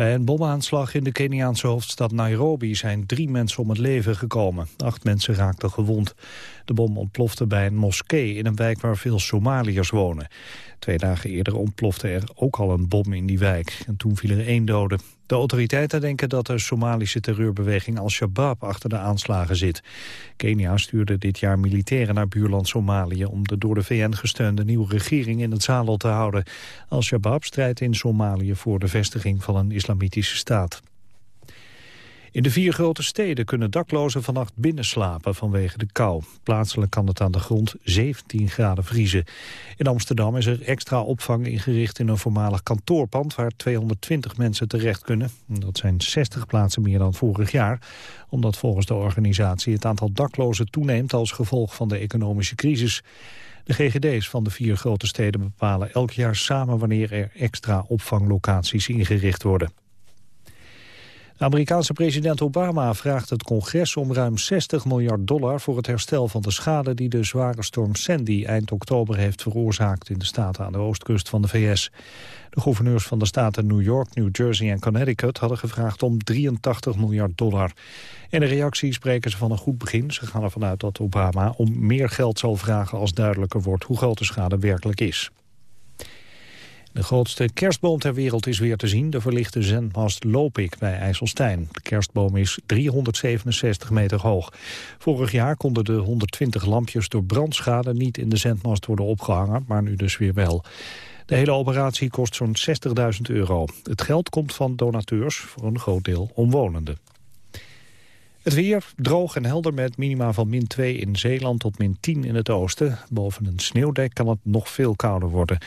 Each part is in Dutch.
Bij een bomaanslag in de Keniaanse hoofdstad Nairobi zijn drie mensen om het leven gekomen. Acht mensen raakten gewond. De bom ontplofte bij een moskee in een wijk waar veel Somaliërs wonen. Twee dagen eerder ontplofte er ook al een bom in die wijk. En toen viel er één dode. De autoriteiten denken dat de Somalische terreurbeweging Al-Shabaab achter de aanslagen zit. Kenia stuurde dit jaar militairen naar buurland Somalië... om de door de VN gesteunde nieuwe regering in het zadel te houden. Al-Shabaab strijdt in Somalië voor de vestiging van een islamitische staat. In de vier grote steden kunnen daklozen vannacht binnenslapen vanwege de kou. Plaatselijk kan het aan de grond 17 graden vriezen. In Amsterdam is er extra opvang ingericht in een voormalig kantoorpand... waar 220 mensen terecht kunnen. Dat zijn 60 plaatsen meer dan vorig jaar. Omdat volgens de organisatie het aantal daklozen toeneemt... als gevolg van de economische crisis. De GGD's van de vier grote steden bepalen elk jaar samen... wanneer er extra opvanglocaties ingericht worden. Amerikaanse president Obama vraagt het congres om ruim 60 miljard dollar voor het herstel van de schade die de zware storm Sandy eind oktober heeft veroorzaakt in de staten aan de oostkust van de VS. De gouverneurs van de staten New York, New Jersey en Connecticut hadden gevraagd om 83 miljard dollar. In de reactie spreken ze van een goed begin. Ze gaan ervan uit dat Obama om meer geld zal vragen als duidelijker wordt hoe groot de schade werkelijk is. De grootste kerstboom ter wereld is weer te zien, de verlichte zendmast Lopik bij IJsselstein. De kerstboom is 367 meter hoog. Vorig jaar konden de 120 lampjes door brandschade niet in de zendmast worden opgehangen, maar nu dus weer wel. De hele operatie kost zo'n 60.000 euro. Het geld komt van donateurs, voor een groot deel omwonenden. Het weer droog en helder met minima van min 2 in Zeeland tot min 10 in het oosten. Boven een sneeuwdek kan het nog veel kouder worden.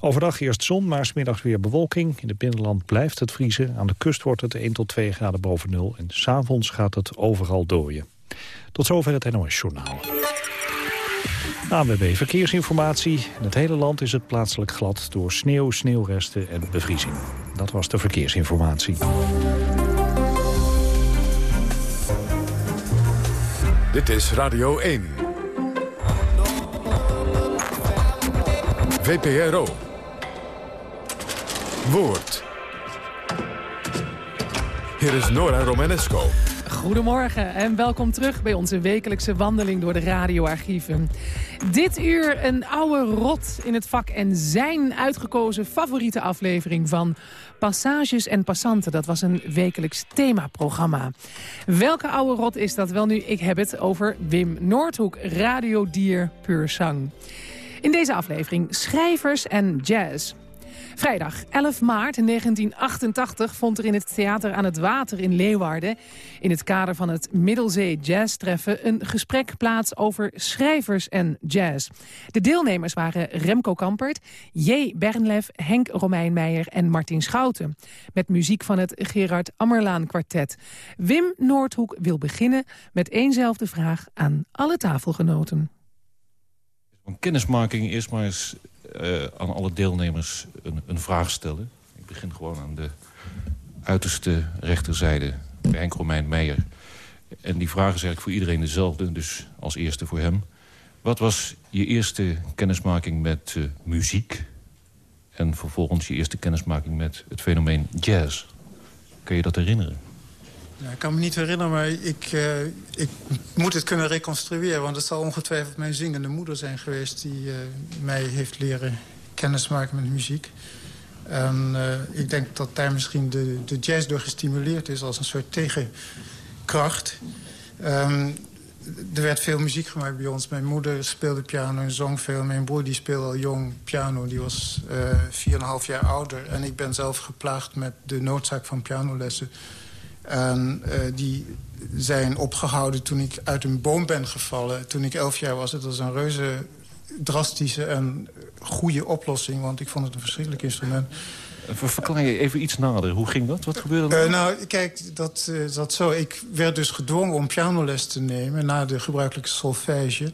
Overdag eerst zon, maar smiddags weer bewolking. In het binnenland blijft het vriezen. Aan de kust wordt het 1 tot 2 graden boven nul. En s'avonds gaat het overal dooien. Tot zover het NOS Journaal. ANWB Verkeersinformatie. In het hele land is het plaatselijk glad door sneeuw, sneeuwresten en bevriezing. Dat was de verkeersinformatie. Dit is Radio 1. VPRO. Woord. Hier is Nora Romanesco. Goedemorgen en welkom terug bij onze wekelijkse wandeling door de radioarchieven. Dit uur een oude rot in het vak en zijn uitgekozen favoriete aflevering van Passages en Passanten. Dat was een wekelijks themaprogramma. Welke oude rot is dat? Wel nu, ik heb het over Wim Noordhoek, radiodier puur zang. In deze aflevering schrijvers en jazz. Vrijdag 11 maart 1988 vond er in het Theater aan het Water in Leeuwarden... in het kader van het Middelzee Jazz Treffen... een gesprek plaats over schrijvers en jazz. De deelnemers waren Remco Kampert, J. Bernlef, Henk Romeinmeijer en Martin Schouten. Met muziek van het Gerard Ammerlaan kwartet. Wim Noordhoek wil beginnen met éénzelfde vraag aan alle tafelgenoten. Kennismaking eerst maar eens uh, aan alle deelnemers een, een, vraag stellen. Ik begin gewoon aan de uiterste rechterzijde bij Henk Romein Meijer. En die vraag is eigenlijk voor iedereen dezelfde, dus als eerste voor hem. Wat was je eerste kennismaking met uh, muziek? En vervolgens je eerste kennismaking met het fenomeen jazz. Kun je dat herinneren? Ik kan me niet herinneren, maar ik, uh, ik moet het kunnen reconstrueren. Want het zal ongetwijfeld mijn zingende moeder zijn geweest... die uh, mij heeft leren kennismaken met muziek. En uh, ik denk dat daar misschien de, de jazz door gestimuleerd is... als een soort tegenkracht. Um, er werd veel muziek gemaakt bij ons. Mijn moeder speelde piano en zong veel. Mijn broer die speelde al jong piano. Die was uh, 4,5 jaar ouder. En ik ben zelf geplaagd met de noodzaak van pianolessen... En uh, die zijn opgehouden toen ik uit een boom ben gevallen. Toen ik elf jaar was. Het was een reuze drastische en goede oplossing. Want ik vond het een verschrikkelijk instrument. Verklaar je even iets nader. Hoe ging dat? Wat gebeurde er? Uh, nou, kijk, dat, uh, dat zo. Ik werd dus gedwongen om pianoles te nemen... na de gebruikelijke solfège.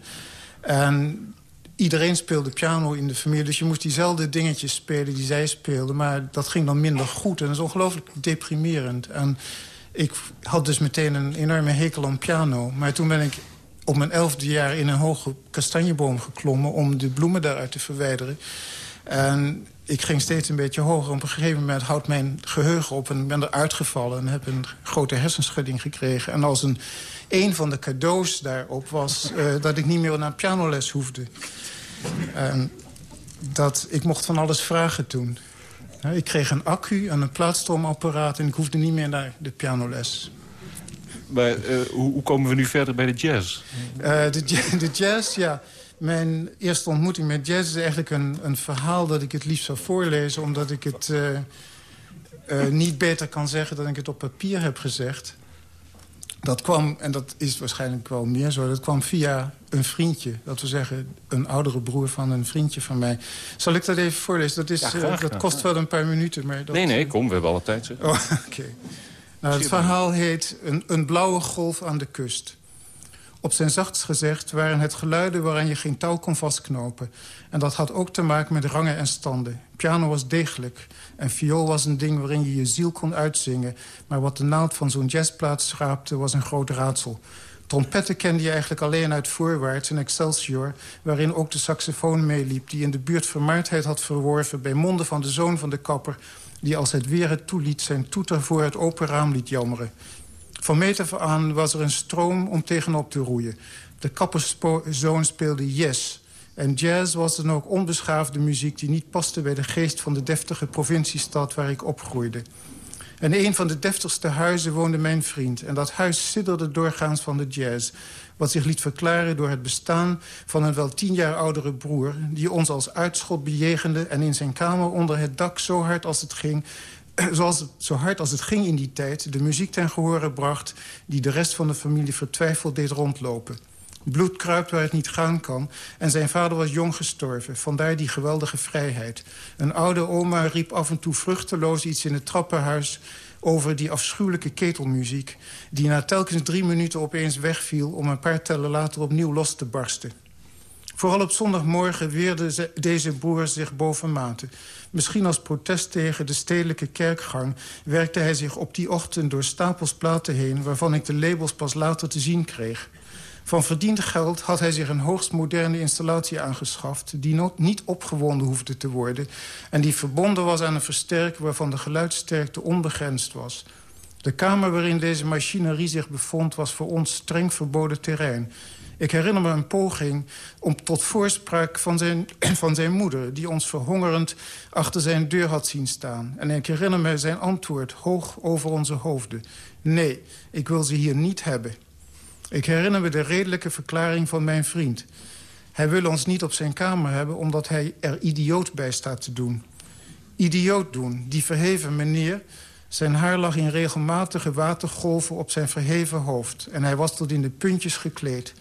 En iedereen speelde piano in de familie. Dus je moest diezelfde dingetjes spelen die zij speelden. Maar dat ging dan minder goed. En dat is ongelooflijk deprimerend. En ik had dus meteen een enorme hekel aan piano. Maar toen ben ik op mijn elfde jaar in een hoge kastanjeboom geklommen... om de bloemen daaruit te verwijderen. En ik ging steeds een beetje hoger. Op een gegeven moment houdt mijn geheugen op en ben eruit gevallen... en heb een grote hersenschudding gekregen. En als een, een van de cadeaus daarop was uh, dat ik niet meer naar pianoles hoefde. Dat ik mocht van alles vragen toen. Ik kreeg een accu en een plaatstroomapparaat... en ik hoefde niet meer naar de pianoles. Maar uh, hoe, komen we nu verder bij de jazz? Uh, de, de, jazz, ja. Mijn eerste ontmoeting met jazz is eigenlijk een, een verhaal... dat ik het liefst zou voorlezen... omdat ik het uh, niet beter kan zeggen dan ik het op papier heb gezegd. Dat kwam, en dat is waarschijnlijk wel meer zo... dat kwam via een vriendje. Dat we zeggen, een oudere broer van een vriendje van mij. Zal ik dat even voorlezen? Dat, is, ja, dat kost wel een paar minuten. Maar dat, nee, nee, kom, we hebben alle tijd. Oh, Oké. Nou, het verhaal heet een, een blauwe golf aan de kust. Op zijn zachtst gezegd waren het geluiden waaraan je geen touw kon vastknopen. En dat had ook te maken met rangen en standen. Piano was degelijk. En viool was een ding waarin je je ziel kon uitzingen. Maar wat de naald van zo'n jazzplaat schraapte was een groot raadsel. Trompetten kende je eigenlijk alleen uit Voorwaarts en Excelsior... waarin ook de saxofoon meeliep... die in de buurt vermaardheid had verworven... bij monden van de zoon van de kapper... die als het weer het toeliet zijn toeter voor het open raam liet jammeren. Van meet aan was er een stroom om tegenop te roeien. De kapperszoon speelde yes... En jazz was dan ook onbeschaafde muziek... die niet paste bij de geest van de deftige provinciestad waar ik opgroeide. En een van de deftigste huizen woonde mijn vriend. En dat huis sidderde doorgaans van de jazz. Wat zich liet verklaren door het bestaan van een wel tien jaar oudere broer... die ons als uitschot bejegende en in zijn kamer onder het dak zo hard als het ging... Zoals het, zo hard als het ging in die tijd, de muziek ten gehore bracht... die de rest van de familie vertwijfeld deed rondlopen. Bloed kruipt waar het niet gaan kan. En zijn vader was jong gestorven. Vandaar die geweldige vrijheid. Een oude oma riep af en toe vruchteloos iets in het trappenhuis over die afschuwelijke ketelmuziek... die na telkens drie minuten opeens wegviel... om een paar tellen later opnieuw los te barsten. Vooral op zondagmorgen weerde deze boer zich bovenmate. Misschien als protest tegen de stedelijke kerkgang... werkte hij zich op die ochtend door stapels platen heen... waarvan ik de labels pas later te zien kreeg. Van verdiend geld had hij zich een hoogst moderne installatie aangeschaft... die niet opgewonden hoefde te worden... en die verbonden was aan een versterker waarvan de geluidsterkte onbegrensd was. De kamer waarin deze machinerie zich bevond... was voor ons streng verboden terrein. Ik herinner me een poging om tot voorspraak van zijn, van zijn moeder... die ons verhongerend achter zijn deur had zien staan. En ik herinner me zijn antwoord hoog over onze hoofden. Nee, ik wil ze hier niet hebben. Ik herinner me de redelijke verklaring van mijn vriend. Hij wil ons niet op zijn kamer hebben omdat hij er idioot bij staat te doen. Idioot doen, die verheven meneer... Zijn haar lag in regelmatige watergolven op zijn verheven hoofd... en hij was tot in de puntjes gekleed.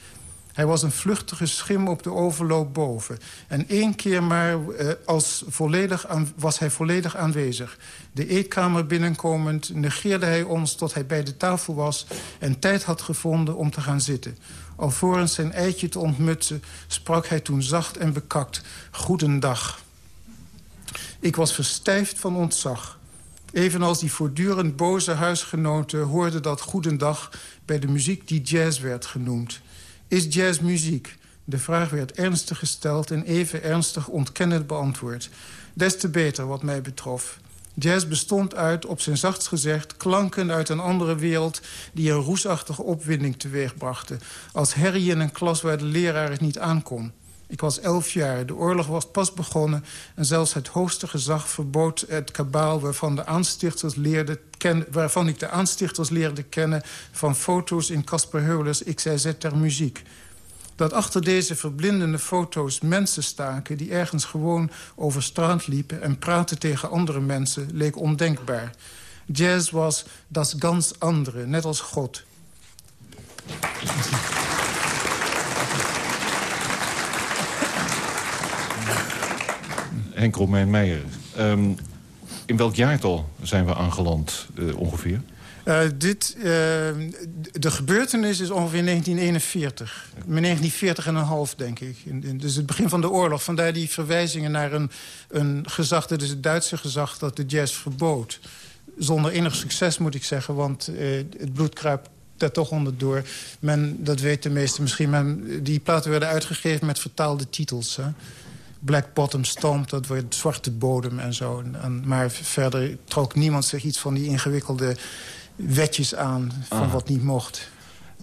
Hij was een vluchtige schim op de overloop boven. En één keer maar eh, als volledig aan, was hij volledig aanwezig. De eetkamer binnenkomend negeerde hij ons tot hij bij de tafel was... en tijd had gevonden om te gaan zitten. Alvorens zijn eitje te ontmutsen sprak hij toen zacht en bekakt... Goedendag. Ik was verstijfd van ontzag. Evenals die voortdurend boze huisgenoten hoorde dat goedendag... bij de muziek die jazz werd genoemd. Is jazz muziek? De vraag werd ernstig gesteld en even ernstig ontkennend beantwoord. Des te beter wat mij betrof. Jazz bestond uit, op zijn zachtst gezegd, klanken uit een andere wereld... die een roesachtige opwinding teweegbrachten. Als herrie in een klas waar de leraar het niet aankon. Ik was elf jaar, de oorlog was pas begonnen... en zelfs het hoogste gezag verbood het kabaal... waarvan, de aanstichters leerde waarvan ik de aanstichters leerde kennen... van foto's in Casper Heulers XIZ ter muziek. Dat achter deze verblindende foto's mensen staken... die ergens gewoon over straat liepen en praten tegen andere mensen... leek ondenkbaar. Jazz was das ganz andere, net als God. Henk Romein Meijer. Um, in welk jaartal zijn we aangeland uh, ongeveer? Uh, dit, uh, de gebeurtenis is ongeveer 1941. 1940 en een half, denk ik. dus het begin van de oorlog. Vandaar die verwijzingen naar een, een gezag... dat is het Duitse gezag dat de jazz verbood. Zonder enig succes, moet ik zeggen. Want uh, het bloed kruipt daar toch onderdoor. Men, dat weten de meesten misschien, men, die platen werden uitgegeven met vertaalde titels. Hè? Black Bottom Stomp, dat wordt zwarte bodem en zo. En, maar verder trok niemand zich iets van die ingewikkelde wetjes aan... van Ah. wat niet mocht.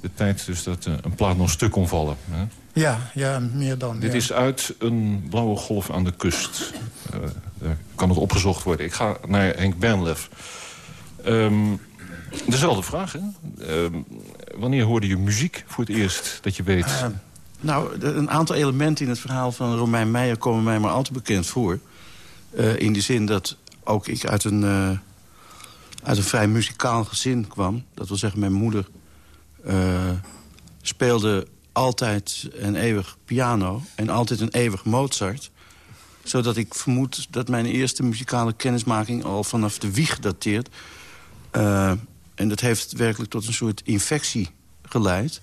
De tijd dus dat eh, een plaat nog stuk kon vallen. Hè? Ja, ja meer dan. Dit ja. is uit een blauwe golf aan de kust. Eh, daar kan het opgezocht worden. Ik ga naar Henk Bernlef. Ehm, dezelfde vraag, hè? Ehm, wanneer hoorde je muziek voor het eerst dat je weet... Eh, nou, een aantal elementen in het verhaal van Romein Meijer... komen mij maar al te bekend voor. Eh, in de zin dat ook ik uit een, eh, uit een vrij muzikaal gezin kwam. Dat wil zeggen, mijn moeder eh, speelde altijd en eeuwig piano... en altijd een eeuwig Mozart. Zodat ik vermoed dat mijn eerste muzikale kennismaking... al vanaf de wieg dateert. En dat heeft werkelijk tot een soort infectie geleid...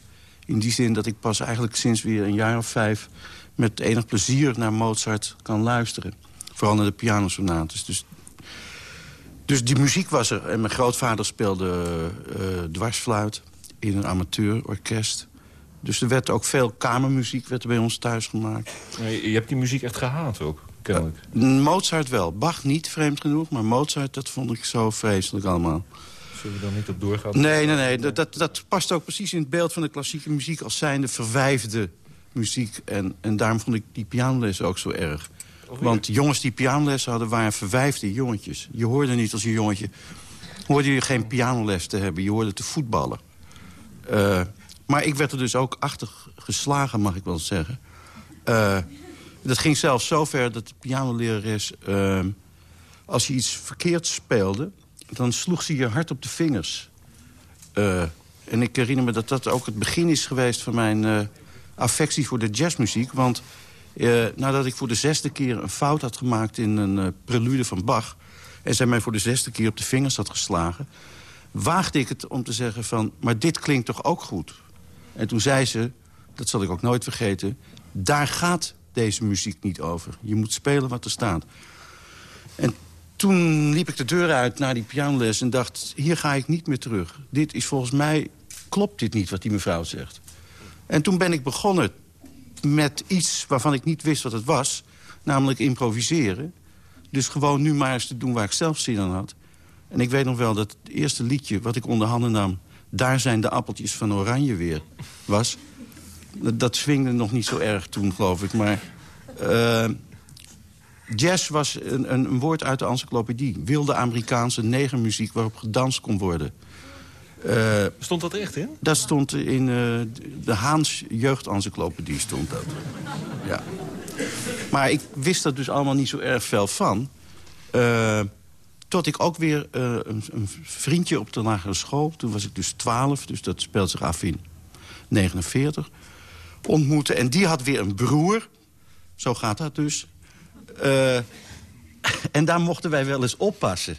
In die zin dat ik pas eigenlijk sinds weer een jaar of vijf... met enig plezier naar Mozart kan luisteren. Vooral naar de pianosonates. Dus, dus die muziek was er. En mijn grootvader speelde eh, dwarsfluit in een amateurorkest. Dus er werd ook veel kamermuziek werd er bij ons thuis gemaakt. Je hebt die muziek echt gehaat ook, kennelijk. Mozart wel. Bach niet, vreemd genoeg. Maar Mozart, dat vond ik zo vreselijk allemaal. Zullen we dan niet op doorgaan? Nee, nee, nee. Dat, dat, dat past ook precies in het beeld van de klassieke muziek... als zijnde verwijfde muziek. En, en daarom vond ik die pianoles ook zo erg. Want jongens die pianoles hadden, waren verwijfde jongetjes. Je hoorde niet als een jongetje... hoorde je geen pianoles te hebben. Je hoorde te voetballen. Eh, maar ik werd er dus ook achter geslagen, mag ik wel zeggen. Eh, dat ging zelfs zo ver dat de pianolerares... eh, als je iets verkeerd speelde... dan sloeg ze je hard op de vingers. Eh, en ik herinner me dat dat ook het begin is geweest... van mijn eh, affectie voor de jazzmuziek. Want eh, nadat ik voor de zesde keer een fout had gemaakt... in een prelude van Bach... en zij mij voor de zesde keer op de vingers had geslagen... waagde ik het om te zeggen van... maar dit klinkt toch ook goed? En toen zei ze, dat zal ik ook nooit vergeten... daar gaat deze muziek niet over. Je moet spelen wat er staat. En toen liep ik de deur uit naar die pianoles en dacht... hier ga ik niet meer terug. Dit is volgens mij, klopt dit niet wat die mevrouw zegt. En toen ben ik begonnen met iets waarvan ik niet wist wat het was. Namelijk improviseren. Dus gewoon nu maar eens te doen waar ik zelf zin aan had. En ik weet nog wel dat het eerste liedje wat ik onder handen nam... daar zijn de appeltjes van oranje weer, was. Dat, swingde nog niet zo erg toen, geloof ik. Maar eh, jazz was een, een, een woord uit de encyclopedie. Wilde Amerikaanse negermuziek waarop gedanst kon worden. Eh, Stond dat echt in? dat stond in eh, de Haans jeugdencyclopedie stond dat. Ja. Maar ik wist er dus allemaal niet zo erg veel van. Eh, tot ik ook weer een, een vriendje op de lagere school... toen was ik dus 12, dus dat speelt zich af in 49... ontmoette. En die had weer een broer. Zo gaat dat dus. Eh, en daar mochten wij wel eens oppassen.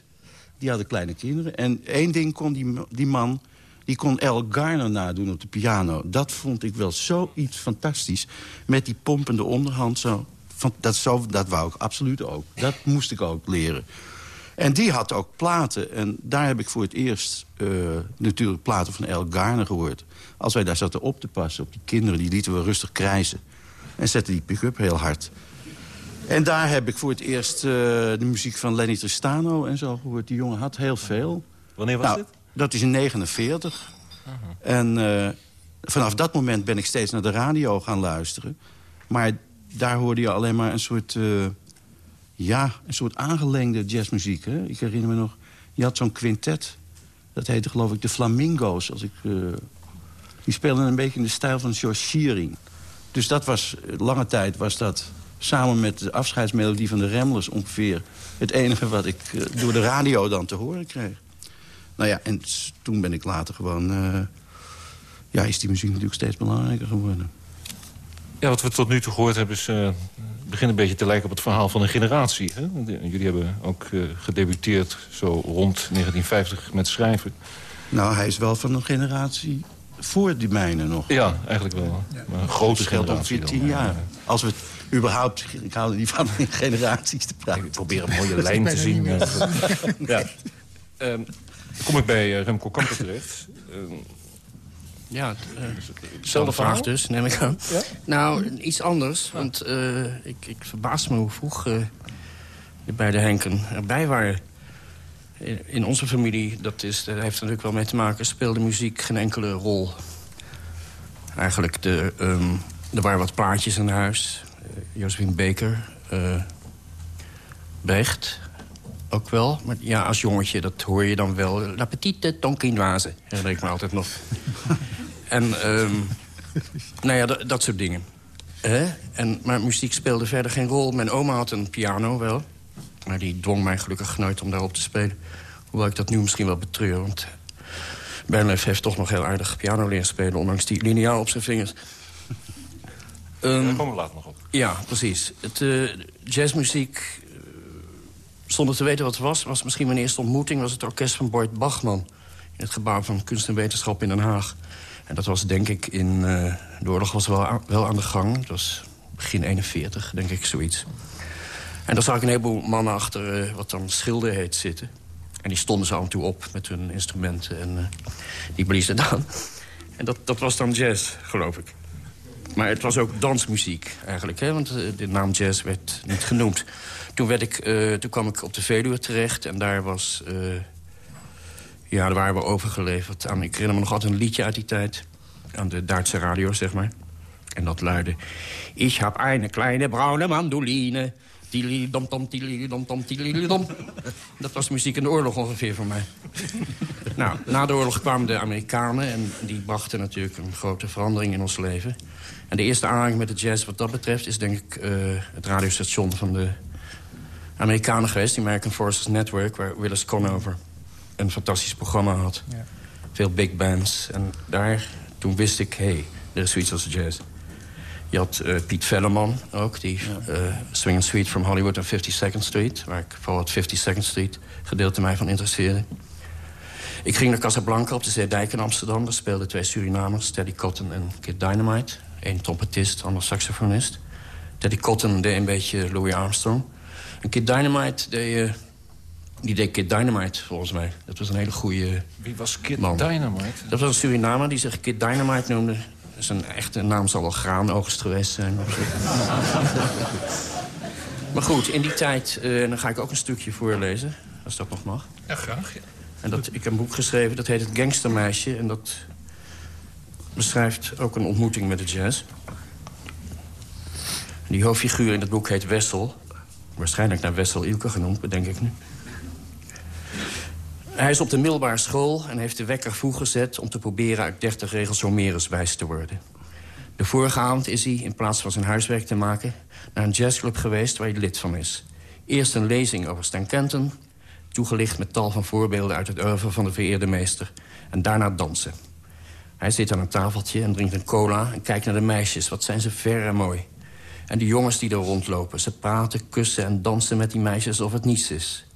Die hadden kleine kinderen. En één ding kon die, die man... die kon El Garner nadoen op de piano. Dat vond ik wel zoiets fantastisch. Met die pompende onderhand zo. Dat, dat wou ik absoluut ook. Dat moest ik ook leren. En die had ook platen. En daar heb ik voor het eerst eh, natuurlijk platen van El Garner gehoord. Als wij daar zaten op te passen op die kinderen... die lieten we rustig krijzen. En zetten die pick-up heel hard. En daar heb ik voor het eerst eh, de muziek van Lenny Tristano en zo gehoord. Die jongen had heel veel. Wanneer was Nou, dit? dat is in 49. En eh, vanaf dat moment ben ik steeds naar de radio gaan luisteren. Maar daar hoorde je alleen maar een soort... eh, ja, een soort aangelengde jazzmuziek. Hè? Ik herinner me nog, je had zo'n quintet. Dat heette geloof ik de Flamingo's. Als ik, die speelden een beetje in de stijl van George Shearing. Dus dat was, lange tijd was dat samen met de afscheidsmelodie van de Ramblers ongeveer... het enige wat ik eh, door de radio dan te horen kreeg. Nou ja, en toen ben ik later gewoon... eh, ja, is die muziek natuurlijk steeds belangrijker geworden. Ja, wat we tot nu toe gehoord hebben... is eh begint een beetje te lijken op het verhaal van een generatie. Hè? Jullie hebben ook eh, gedebuteerd zo rond 1950 met schrijven. Nou, hij is wel van een generatie voor die mijne nog. Ja, eigenlijk wel. Maar een grote Het scheelt generatie ongeveer tien jaar. Als we het überhaupt... Ik hou er niet van in generaties te praten. Ik probeer een mooie lijn te zien. ja. Ehm, kom ik bij eh, Remco Kamper terecht. Ehm, Ja, uh, vraag dus, neem ik aan. Ja? Nou, iets anders, want uh, ik, ik verbaas me hoe vroeg uh, de beide Henken erbij waren. In onze familie, dat, is, dat heeft er natuurlijk wel mee te maken... speelde muziek geen enkele rol. Eigenlijk, de, um, er waren wat plaatjes in huis. Josephine Baker, Brecht, ook wel. Maar ja, als jongetje, dat hoor je dan wel. La petite tonkinoise, herinner ik me altijd nog. en, um, nou ja, dat soort dingen. En, maar muziek speelde verder geen rol. Mijn oma had een piano wel. Maar die dwong mij gelukkig nooit om daarop te spelen. Hoewel ik dat nu misschien wel betreur. Want Bernlef heeft toch nog heel aardig piano leren spelen... ondanks die lineaal op zijn vingers. Um, Daar komen we later nog op. Ja, precies. Het, uh, jazzmuziek zonder te weten wat het was, was misschien mijn eerste ontmoeting... was het orkest van Boyd Bachman in het gebouw van kunst en wetenschap in Den Haag. En dat was denk ik in... Uh, de oorlog was wel, aan, wel aan de gang. Het was begin 41, denk ik, zoiets. En daar zag ik een heleboel mannen achter uh, wat dan schilder heet zitten. En die stonden ze af en toe op met hun instrumenten en uh, die bliezen dan. En dat, dat was dan jazz, geloof ik. Maar het was ook dansmuziek eigenlijk, hè? want de naam jazz werd niet genoemd. Toen, werd ik, uh, toen kwam ik op de Veluwe terecht en daar was... Uh, ja, daar waren we overgeleverd aan... Ik herinner me nog altijd een liedje uit die tijd. Aan de Duitse radio, zeg maar. En dat luidde... Ik heb een kleine bruine mandoline... Dat was muziek in de oorlog ongeveer voor mij. nou, na de oorlog kwamen de Amerikanen... en die brachten natuurlijk een grote verandering in ons leven. En de eerste aanraking met de jazz wat dat betreft... is denk ik uh, het radiostation van de Amerikanen geweest, die American Forces Network... waar Willis Conover een fantastisch programma had. Ja. Veel big bands. En daar, toen wist ik, hé, hey, er is zoiets als jazz. Je had uh, Piet Velleman ook, die ja. uh, Swing and Sweet from Hollywood en 52nd Street... waar ik vooral het 52nd Street gedeelte mij van interesseerde. Ik ging naar Casablanca op de Zeedijk in Amsterdam. Daar speelden twee Surinamers, Teddy Cotton en Kid Dynamite. Eén trompetist, ander saxofonist. Teddy Cotton deed een beetje Louis Armstrong. En Kid Dynamite deed... Uh, die deed Kid Dynamite, volgens mij. Dat was een hele goede Wie was Kid Dynamite? Dat was een Surinamer die zich Kid Dynamite noemde. Zijn echte naam zal wel graanoogst geweest zijn. maar goed, in die tijd... Uh, dan ga ik ook een stukje voorlezen, als dat nog mag. Ja, graag. Ja. En dat, ik heb een boek geschreven, dat heet Het Gangstermeisje. En dat beschrijft ook een ontmoeting met de jazz. die hoofdfiguur in het boek heet Wessel. Waarschijnlijk naar Wessel Ilke genoemd, bedenk ik nu. Hij is op de middelbare school en heeft de wekker vroeg gezet... om te proberen uit 30 regels Homerus wijs te worden. De vorige avond is hij, in plaats van zijn huiswerk te maken... naar een jazzclub geweest waar hij lid van is. Eerst een lezing over Stan Kenton... toegelicht met tal van voorbeelden uit het oeuvre van de vereerde meester... en daarna dansen. Hij zit aan een tafeltje en drinkt een cola en kijkt naar de meisjes. Wat zijn ze ver en mooi. En de jongens die er rondlopen. Ze praten, kussen en dansen met die meisjes alsof het niets is.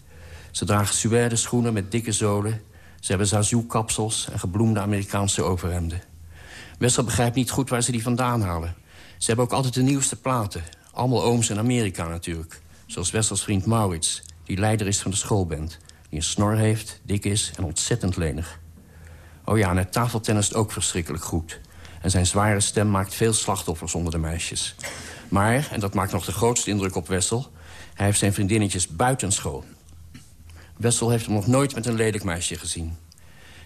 Ze dragen suède schoenen met dikke zolen. Ze hebben zazoo-kapsels en gebloemde Amerikaanse overhemden. Wessel begrijpt niet goed waar ze die vandaan halen. Ze hebben ook altijd de nieuwste platen. Allemaal ooms in Amerika natuurlijk. Zoals Wessels vriend Maurits, die leider is van de schoolband. Die een snor heeft, dik is en ontzettend lenig. Oh ja, en het tafeltennis ook verschrikkelijk goed. En zijn zware stem maakt veel slachtoffers onder de meisjes. Maar, en dat maakt nog de grootste indruk op Wessel... hij heeft zijn vriendinnetjes buitenschool. Wessel heeft hem nog nooit met een lelijk meisje gezien.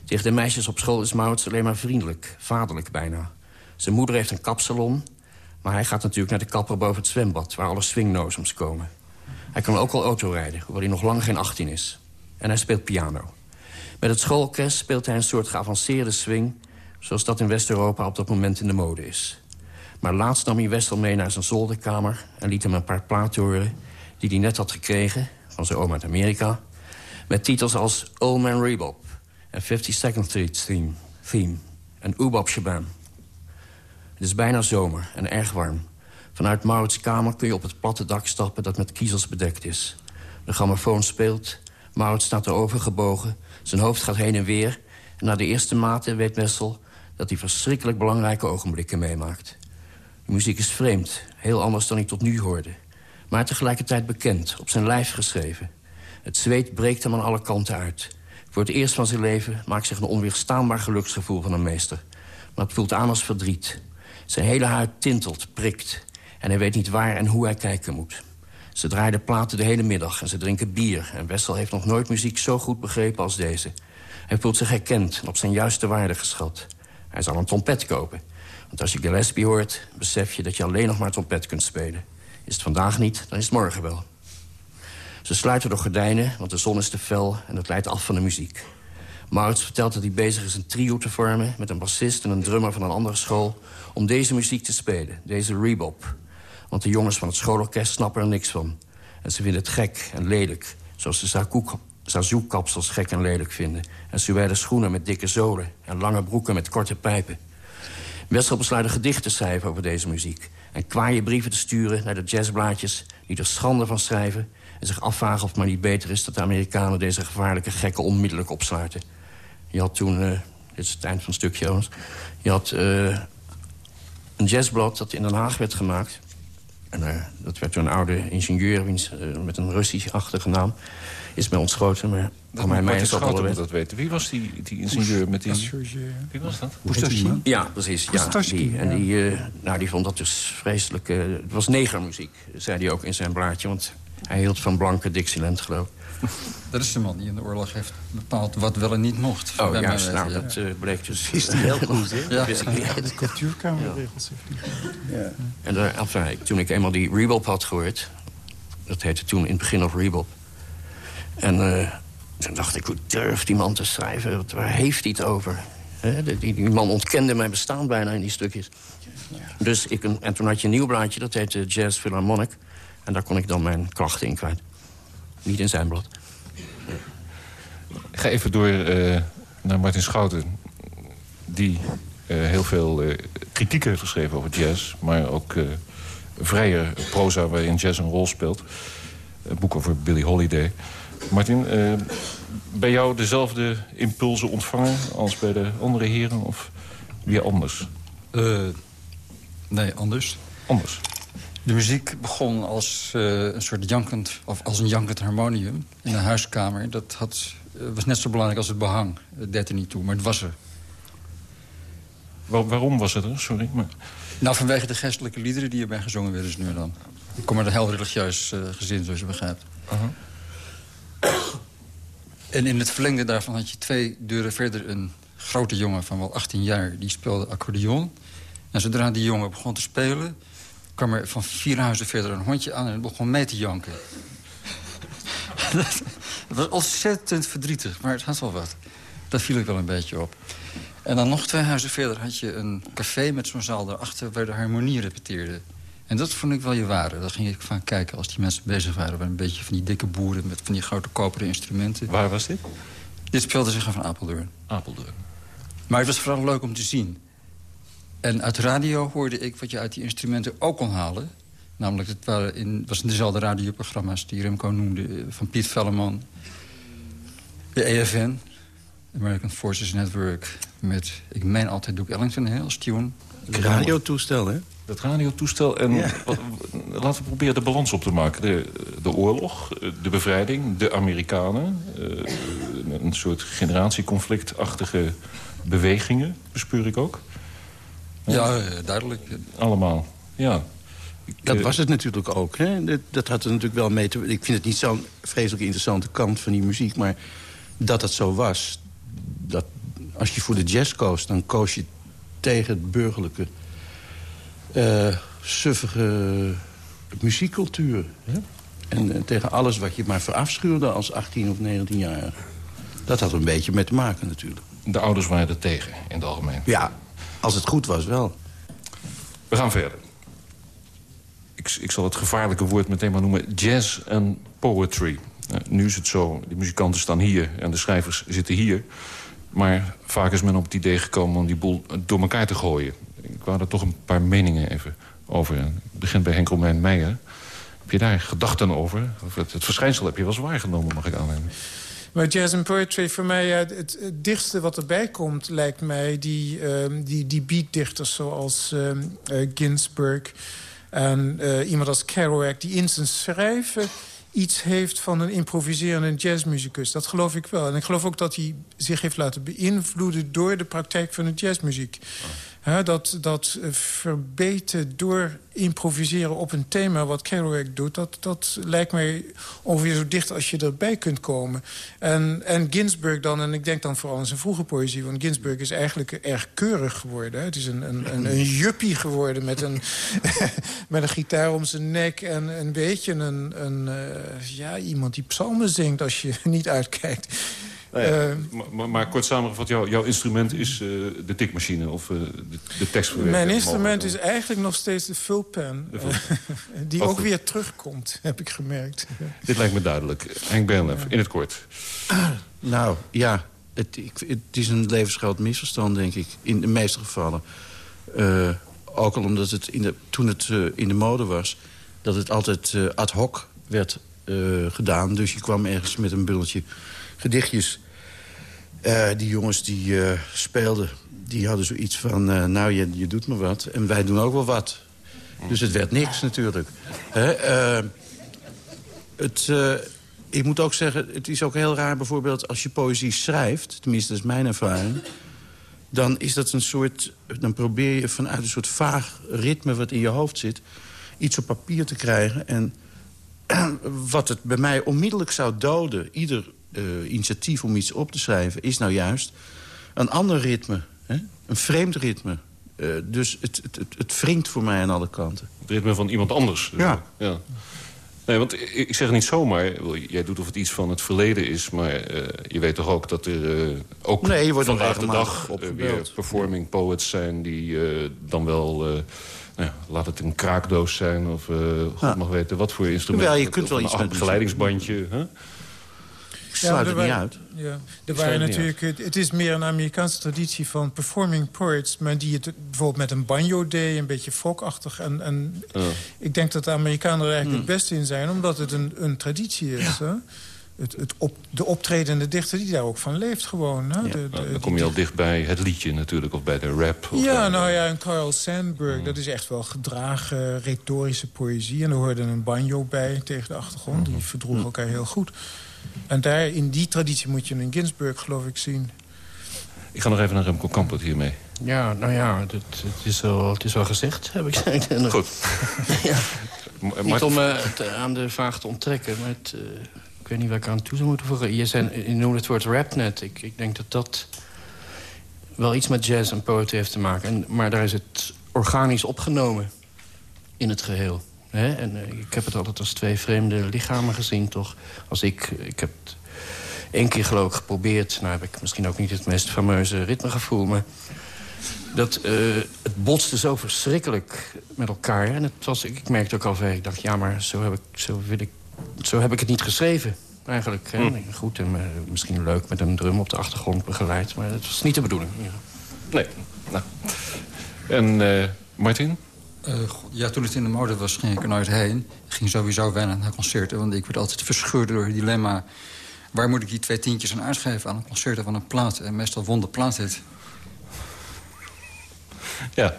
Tegen de meisjes op school is Maurits alleen maar vriendelijk, vaderlijk bijna. Zijn moeder heeft een kapsalon, maar hij gaat natuurlijk naar de kapper boven het zwembad... waar alle swingnozems komen. Hij kan ook al autorijden, hoewel hij nog lang geen 18 is. En hij speelt piano. Met het schoolorkest speelt hij een soort geavanceerde swing... zoals dat in West-Europa op dat moment in de mode is. Maar laatst nam hij Wessel mee naar zijn zolderkamer... en liet hem een paar platen horen die hij net had gekregen... van zijn oom uit Amerika... met titels als Old Man Rebop en 52nd Street Theme, theme en Oobop Shabam. Het is bijna zomer en erg warm. Vanuit Maurits' kamer kun je op het platte dak stappen... dat met kiezels bedekt is. De grammofoon speelt, Maurits staat erover gebogen... zijn hoofd gaat heen en weer... en na de eerste maten weet Wessel dat hij verschrikkelijk belangrijke ogenblikken meemaakt. De muziek is vreemd, heel anders dan ik tot nu hoorde. Maar tegelijkertijd bekend, op zijn lijf geschreven. Het zweet breekt hem aan alle kanten uit. Voor het eerst van zijn leven maakt zich een onweerstaanbaar geluksgevoel van een meester. maar het voelt aan als verdriet. Zijn hele huid tintelt, prikt. En hij weet niet waar en hoe hij kijken moet. Ze draaien platen de hele middag en ze drinken bier. En Wessel heeft nog nooit muziek zo goed begrepen als deze. Hij voelt zich herkend en op zijn juiste waarde geschat. Hij zal een trompet kopen. Want als je Gillespie hoort, besef je dat je alleen nog maar trompet kunt spelen. Is het vandaag niet, dan is het morgen wel. Ze sluiten de gordijnen, want de zon is te fel en het leidt af van de muziek. Maurits vertelt dat hij bezig is een trio te vormen... met een bassist en een drummer van een andere school... om deze muziek te spelen, deze rebop. Want de jongens van het schoolorkest snappen er niks van. En ze vinden het gek en lelijk, zoals de Zazoek-kapsels gek en lelijk vinden. En suède schoenen met dikke zolen en lange broeken met korte pijpen. Wessel besluit een gedicht te schrijven over deze muziek... en kwaaie brieven te sturen naar de jazzblaadjes... die er schande van schrijven en zich afvragen of het maar niet beter is... dat de Amerikanen deze gevaarlijke gekken onmiddellijk opsluiten. Je had toen, uh, dit is het eind van het stukje jongens... je had uh, een jazzblad dat in Den Haag werd gemaakt... En uh, dat werd door een oude ingenieur wiens, met een Russisch-achtige naam. Is mij ontschoten, maar voor mij, mij is dat dat weten. Wie was die, die ingenieur met die... Wie was dat? Poestachi? Ja, precies. Ja, die, en die, uh, nou, die vond dat dus vreselijk... Uh, het was negermuziek, zei hij ook in zijn blaadje. Want hij hield van blanke Dixieland, geloof ik. Dat is de man die in de oorlog heeft bepaald wat wel en niet mocht. Oh, juist. Nou, dat uh, bleek dus... Is die heel goed, hè? Ja. De cultuurkamerregels heeft Ja. En daar, enfin, toen ik eenmaal die Rebop had gehoord... dat heette toen in het begin of Rebop... En uh, toen dacht ik, hoe durft die man te schrijven? Waar heeft hij het over? He, die, die, man ontkende mijn bestaan bijna in die stukjes. Dus ik, en toen had je een nieuw blaadje, dat heette Jazz Philharmonic. En daar kon ik dan mijn klachten in kwijt. Niet in zijn blad. Ik ga even door uh, naar Martin Schouten. Die uh, heel veel uh, kritiek heeft geschreven over jazz. Maar ook vrije proza waarin jazz een rol speelt. Een boek over Billie Holiday. Martin, uh, bij jou dezelfde impulsen ontvangen als bij de andere heren? Of weer anders? Uh, nee, anders. Anders? De muziek begon als uh, een soort jankend, of als een jankend harmonium in een huiskamer. Dat had, was net zo belangrijk als het behang. Het deed er niet toe, maar het was er. Waar, waarom was het er? Sorry. Maar... Nou, vanwege de geestelijke liederen die erbij gezongen werden, dus nu dan. Ik kom uit een heel religieus gezin, zoals je begrijpt. -huh. En in het verlengde daarvan had je twee deuren verder... een grote jongen van wel 18 jaar, die speelde accordeon. En zodra die jongen begon te spelen... kwam er van vier huizen verder een hondje aan en begon mee te janken. dat was ontzettend verdrietig, maar het had wel wat. Dat viel ik wel een beetje op. En dan nog twee huizen verder had je een café met zo'n zaal daarachter... waar de harmonie repeteerde. En dat vond ik wel je ware. Daar ging ik van kijken als die mensen bezig waren. Met een beetje van die dikke boeren met van die grote koperen instrumenten. Waar was dit? Dit speelde zich af van Apeldoorn. Apeldoorn. Maar het was vooral leuk om te zien. En uit de radio hoorde ik wat je uit die instrumenten ook kon halen. Namelijk, het waren in, was in dezelfde radioprogramma's die Remco noemde. Van Piet Velleman, de EFN, American Forces Network... met, ik meen altijd Duke Ellington hè, als tune. Het radiotoestel, hè? Het radiotoestel. En ja. laten we proberen de balans op te maken. De, de oorlog, de bevrijding, de Amerikanen. Uh, een soort generatieconflictachtige bewegingen, bespeur ik ook. Ja, ja duidelijk. Allemaal, ja. Dat was het natuurlijk ook. Hè? Dat, dat, had er natuurlijk wel mee te... Ik vind het niet zo'n vreselijk interessante kant van die muziek... maar dat het zo was... Dat als je voor de jazz koos, dan koos je tegen het burgerlijke uh, suffige muziekcultuur. Hè? En uh, tegen alles wat je maar verafschuwde als 18 of 19 jaar. Dat had een beetje mee te maken natuurlijk. De ouders waren er tegen, in het algemeen? Ja, als het goed was wel. We gaan verder. Ik, ik zal het gevaarlijke woord meteen maar noemen. Jazz en poetry. Uh, nu is het zo, de muzikanten staan hier en de schrijvers zitten hier. Maar vaak is men op het idee gekomen om die boel door elkaar te gooien ik wou er toch een paar meningen even over. Het begint bij Henk Romein Meijer. Heb je daar gedachten over? Of het, het, verschijnsel heb je wel eens waargenomen, mag ik aannemen. Maar jazz en poetry, voor mij, het, dichtste wat erbij komt... lijkt mij die, um, die, die beatdichters zoals um, uh, Ginsberg... en uh, iemand als Kerouac, die in zijn schrijven iets heeft van een improviserende jazzmuzikus. Dat geloof ik wel. En ik geloof ook dat hij zich heeft laten beïnvloeden... door de praktijk van de jazzmuziek. Dat, dat verbeten door improviseren op een thema wat Kerouac doet... Dat, dat lijkt mij ongeveer zo dicht als je erbij kunt komen. En, en Ginsberg dan, en ik denk dan vooral aan zijn vroege poëzie... want Ginsberg is eigenlijk erg keurig geworden. Het is een, een, een, een juppie geworden met een, met een gitaar om zijn nek... en een beetje een, een, uh, ja, iemand die psalmen zingt als je niet uitkijkt. Nou ja, uh, maar, maar, kort samengevat, jou, jouw instrument is uh, de tikmachine of uh, de, de tekstverwerking? Mijn instrument is eigenlijk nog steeds de vulpen. De vul die ook, ook weer terugkomt, heb ik gemerkt. Dit lijkt me duidelijk. Henk Bernlef, in het kort. Nou, ja, het, ik, het is een levensgroot misverstand, denk ik. In de meeste gevallen. ook al omdat het, in de, toen het in de mode was... dat het altijd ad hoc werd gedaan. Dus je kwam ergens met een bulletje gedichtjes. Uh, die jongens die uh, speelden, die hadden zoiets van... Uh, nou, je, je doet me wat en wij doen ook wel wat. Dus het werd niks natuurlijk. het, ik moet ook zeggen, het is ook heel raar bijvoorbeeld... als je poëzie schrijft, tenminste dat is mijn ervaring... dan is dat een soort... dan probeer je vanuit een soort vaag ritme wat in je hoofd zit... iets op papier te krijgen en wat het bij mij onmiddellijk zou doden... ieder uh, initiatief om iets op te schrijven... is nou juist een ander ritme, hè? een vreemd ritme. Uh, dus het, het, het, het wringt voor mij aan alle kanten. Het ritme van iemand anders. Dus ja. ja. Nee, want ik zeg niet zomaar... Jij doet of het iets van het verleden is... maar uh, je weet toch ook dat er ook nee, je wordt vandaag de dag weer performing poets zijn... die dan wel... nou ja, laat het een kraakdoos zijn of God ja. mag weten wat voor instrument. Ja, je kunt wel iets met een begeleidingsbandje. Sluit ja, het niet uit. Ja, er waren natuurlijk, het, het, is meer een Amerikaanse traditie van performing poets... maar die het bijvoorbeeld met een banjo deed, een beetje folkachtig. En, en oh. ik denk dat de Amerikanen er eigenlijk hmm. het beste in zijn... omdat het een, een traditie is. Ja. Hè? Het, het op, de optredende dichter die daar ook van leeft gewoon. Hè? Ja, de, de, dan kom je al dicht bij het liedje natuurlijk, of bij de rap. Of ja, nou ja, en Carl Sandburg, mm. dat is echt wel gedragen retorische poëzie. En er hoorde een banjo bij tegen de achtergrond. Die verdroeg mm. elkaar heel goed. En daar, in die traditie moet je een Ginsburg, geloof ik, zien. Ik ga nog even naar Remco Kampert hiermee. Ja, nou ja, het, het, is, wel, het is gezegd, heb ik gezegd. Goed. ja. Niet om uh, aan de vraag te onttrekken, maar het, uh, ik weet niet waar ik aan toe zou moeten voegen. Je, zijn, je noemde het woord rap net. Ik, ik denk dat dat wel iets met jazz en poetry heeft te maken. En, maar daar is het organisch opgenomen in het geheel. Hè? En uh, ik heb het altijd als twee vreemde lichamen gezien, toch? Als ik, ik heb het één keer geloof ik geprobeerd... nou heb ik misschien ook niet het meest fameuze ritmegevoel... maar dat, uh, het botste zo verschrikkelijk met elkaar. En het was, ik, merkte ook al ver, ik dacht... ja, maar zo heb ik, zo wil ik, zo heb ik het niet geschreven, eigenlijk. Hè? Hm. Goed, en uh, misschien leuk met een drum op de achtergrond begeleid... maar dat was niet de bedoeling. Ja. Nee, nou. En Martin? Uh, ja, toen het in de mode was, ging ik er nooit heen. Ik ging sowieso weinig naar concerten, want ik werd altijd verscheurd door het dilemma... waar moet ik die twee tientjes aan uitgeven aan een concert aan een plaat? En meestal won de plaat het. Ja.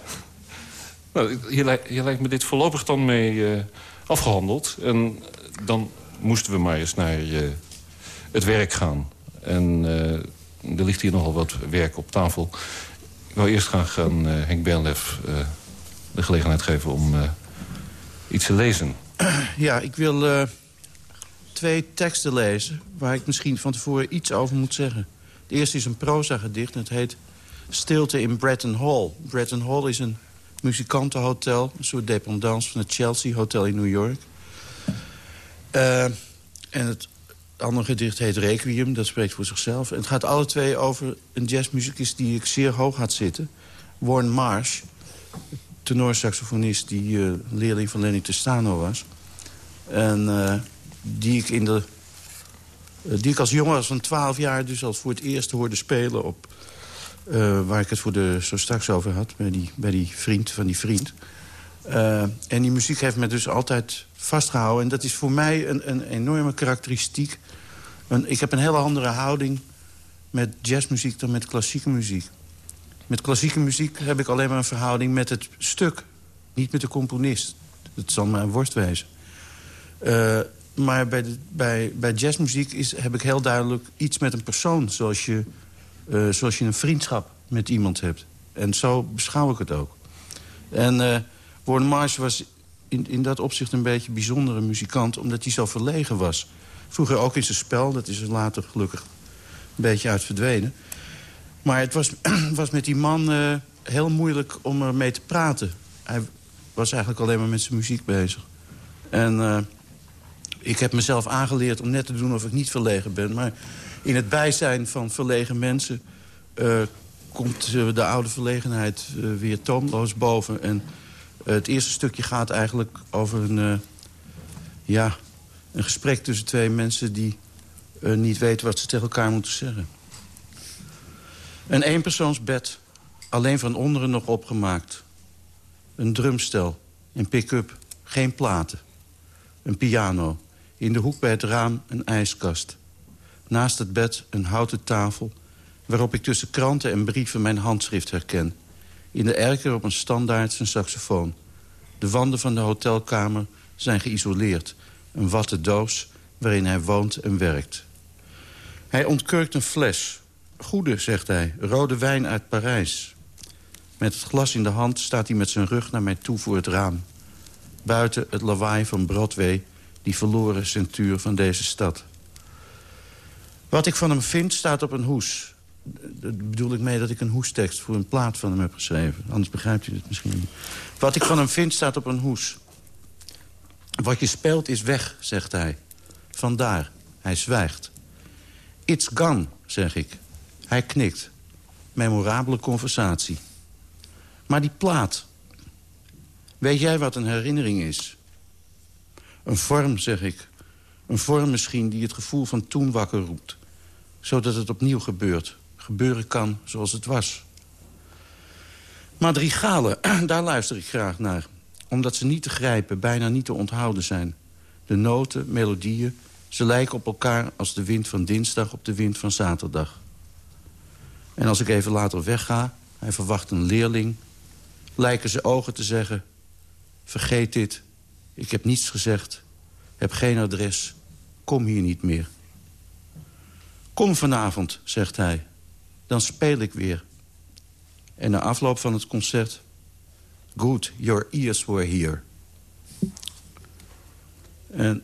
Nou, hier, lijkt, me dit voorlopig dan mee uh, afgehandeld. En dan moesten we maar eens naar het werk gaan. En er ligt hier nogal wat werk op tafel. Ik wil eerst graag aan Henk Bernlef de gelegenheid geven om uh, iets te lezen. Ja, ik wil uh, twee teksten lezen... waar ik misschien van tevoren iets over moet zeggen. De eerste is een proza-gedicht en het heet Stilte in Bretton Hall. Bretton Hall is een muzikantenhotel, een soort dependance van het Chelsea Hotel in New York. Uh, en het andere gedicht heet Requiem, dat spreekt voor zichzelf. En het gaat alle twee over een jazzmuzikus die ik zeer hoog had zitten. Warren Marsh tenorsaxofonist die uh, leerling van Lenny Testano was. En uh, die ik in de... Uh, die ik als jongen van 12 jaar dus al voor het eerst hoorde spelen op... waar ik het voor de, zo straks over had, bij die, bij die vriend van die vriend. en die muziek heeft me dus altijd vastgehouden. En dat is voor mij een, een enorme karakteristiek. Een, ik heb een hele andere houding met jazzmuziek dan met klassieke muziek. Met klassieke muziek heb ik alleen maar een verhouding met het stuk. Niet met de componist. Dat zal maar een worst wezen. Uh, maar bij, bij, bij jazzmuziek is, heb ik heel duidelijk iets met een persoon. Zoals je, uh, zoals je een vriendschap met iemand hebt. En zo beschouw ik het ook. En uh, Warren Marsh was in, in dat opzicht een beetje een bijzondere muzikant... omdat hij zo verlegen was. Vroeger ook in zijn spel, dat is er later gelukkig een beetje uit verdwenen. Maar het was, was met die man uh, heel moeilijk om ermee te praten. Hij was eigenlijk alleen maar met zijn muziek bezig. En uh, ik heb mezelf aangeleerd om net te doen of ik niet verlegen ben. Maar in het bijzijn van verlegen mensen... Uh, komt de oude verlegenheid weer toonloos boven. En het eerste stukje gaat eigenlijk over een, ja, een gesprek tussen twee mensen... die niet weten wat ze tegen elkaar moeten zeggen. Een eenpersoonsbed, alleen van onderen nog opgemaakt. Een drumstel, een pick-up, geen platen. Een piano, in de hoek bij het raam een ijskast. Naast het bed een houten tafel... waarop ik tussen kranten en brieven mijn handschrift herken. In de erker op een standaard zijn saxofoon. De wanden van de hotelkamer zijn geïsoleerd. Een watte doos waarin hij woont en werkt. Hij ontkurkt een fles, Goede, zegt hij, rode wijn uit Parijs. Met het glas in de hand staat hij met zijn rug naar mij toe voor het raam. Buiten het lawaai van Broadway, die verloren centuur van deze stad. Wat ik van hem vind, staat op een hoes. Daar bedoel ik mee dat ik een hoestekst voor een plaat van hem heb geschreven. Anders begrijpt u het misschien niet. Wat ik van hem vind, staat op een hoes. Wat je speelt is weg, zegt hij. Vandaar. Hij zwijgt. It's gone, zeg ik. Hij knikt. Memorabele conversatie. Maar die plaat. Weet jij wat een herinnering is? Een vorm, zeg ik. Een vorm misschien die het gevoel van toen wakker roept. Zodat het opnieuw gebeurt. Gebeuren kan zoals het was. Madrigalen, daar luister ik graag naar. Omdat ze niet te grijpen, bijna niet te onthouden zijn. De noten, melodieën, ze lijken op elkaar als de wind van dinsdag op de wind van zaterdag. En als ik even later wegga, hij verwacht een leerling... lijken zijn ogen te zeggen... vergeet dit, ik heb niets gezegd, heb geen adres, kom hier niet meer. Kom vanavond, zegt hij, dan speel ik weer. En na afloop van het concert... Good, your ears were here. En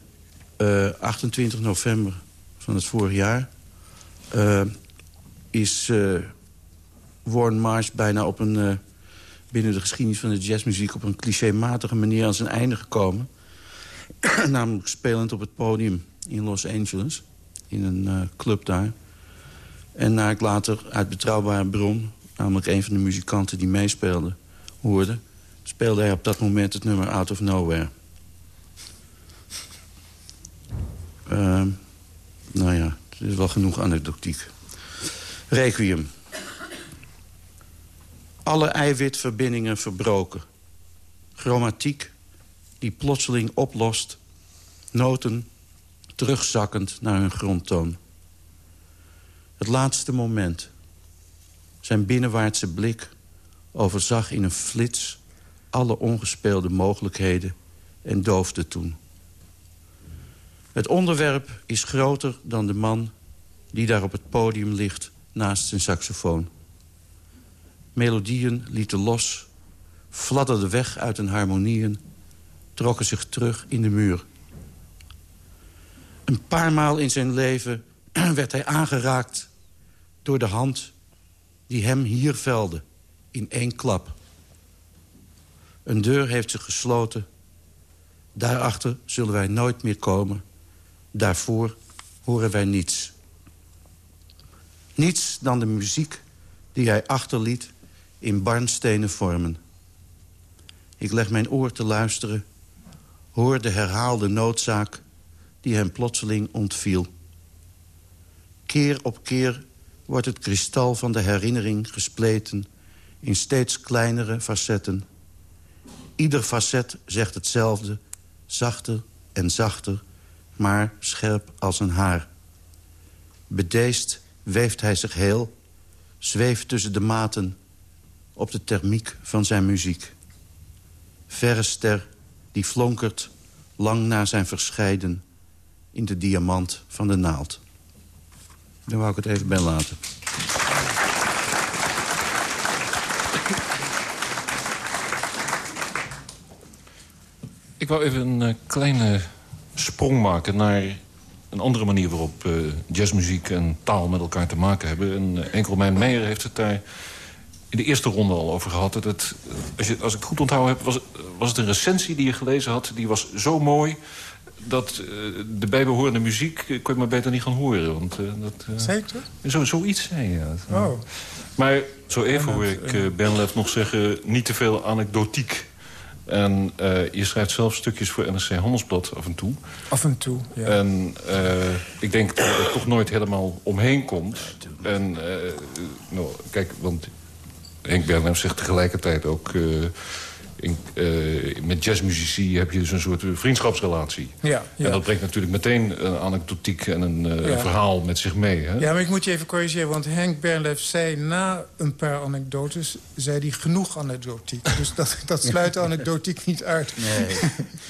uh, 28 november van het vorig jaar... Uh, is uh, Warren Marsh bijna op een, uh, binnen de geschiedenis van de jazzmuziek... op een clichématige manier aan zijn einde gekomen. Namelijk spelend op het podium in Los Angeles. In een uh, club daar. En naar ik later uit betrouwbare bron... namelijk een van de muzikanten die meespeelde, hoorde... speelde hij op dat moment het nummer Out of Nowhere. Ehm, nou ja, het is wel genoeg anekdotiek. Requiem. Alle eiwitverbindingen verbroken. Chromatiek die plotseling oplost. Noten terugzakkend naar hun grondtoon. Het laatste moment. Zijn binnenwaartse blik overzag in een flits... alle ongespeelde mogelijkheden en doofde toen. Het onderwerp is groter dan de man die daar op het podium ligt naast zijn saxofoon. Melodieën lieten los, fladderden weg uit hun harmonieën... trokken zich terug in de muur. Een paar maal in zijn leven werd hij aangeraakt door de hand die hem hier velde, in één klap. Een deur heeft zich gesloten. Daarachter zullen wij nooit meer komen. Daarvoor horen wij niets. Niets dan de muziek die hij achterliet in barnstenen vormen. Ik leg mijn oor te luisteren, hoor de herhaalde noodzaak die hem plotseling ontviel. Keer op keer wordt het kristal van de herinnering gespleten... in steeds kleinere facetten. Ieder facet zegt hetzelfde, zachter en zachter... maar scherp als een haar. Bedeesd weeft hij zich heel... zweeft tussen de maten op de thermiek van zijn muziek. Verre ster die flonkert lang na zijn verscheiden... in de diamant van de naald. Daar wou ik het even bij laten. Ik wou even een eh, kleine sprong maken naar een andere manier waarop uh, jazzmuziek en taal met elkaar te maken hebben. En enkel mijn Meijer heeft het daar in de eerste ronde al over gehad. Dat het, als, je, als ik het goed onthouden heb, was, was het een recensie die je gelezen had. Die was zo mooi dat uh, de bijbehorende muziek kon je maar beter niet gaan horen. Want, uh, dat, uh, Zeker? Zo, zoiets zei je. Ja. Oh. Maar zo even hoor ik uh, Benlef nog zeggen... niet te veel anekdotiek. En je schrijft zelf stukjes voor NRC Handelsblad af en toe. Af en toe, ja. En ik denk dat je er toch nooit helemaal omheen komt. En nou, kijk, want Henk Benlef zegt tegelijkertijd ook... In, uh, met jazzmuzici heb je dus een soort vriendschapsrelatie. Ja, ja. En dat brengt natuurlijk meteen een anekdotiek en een uh, ja. verhaal met zich mee. Hè? Ja, maar ik moet je even corrigeren, want Henk Bernlef zei na een paar anekdotes... zei hij genoeg anekdotiek. Dus dat, dat sluit de anekdotiek niet uit. Nee,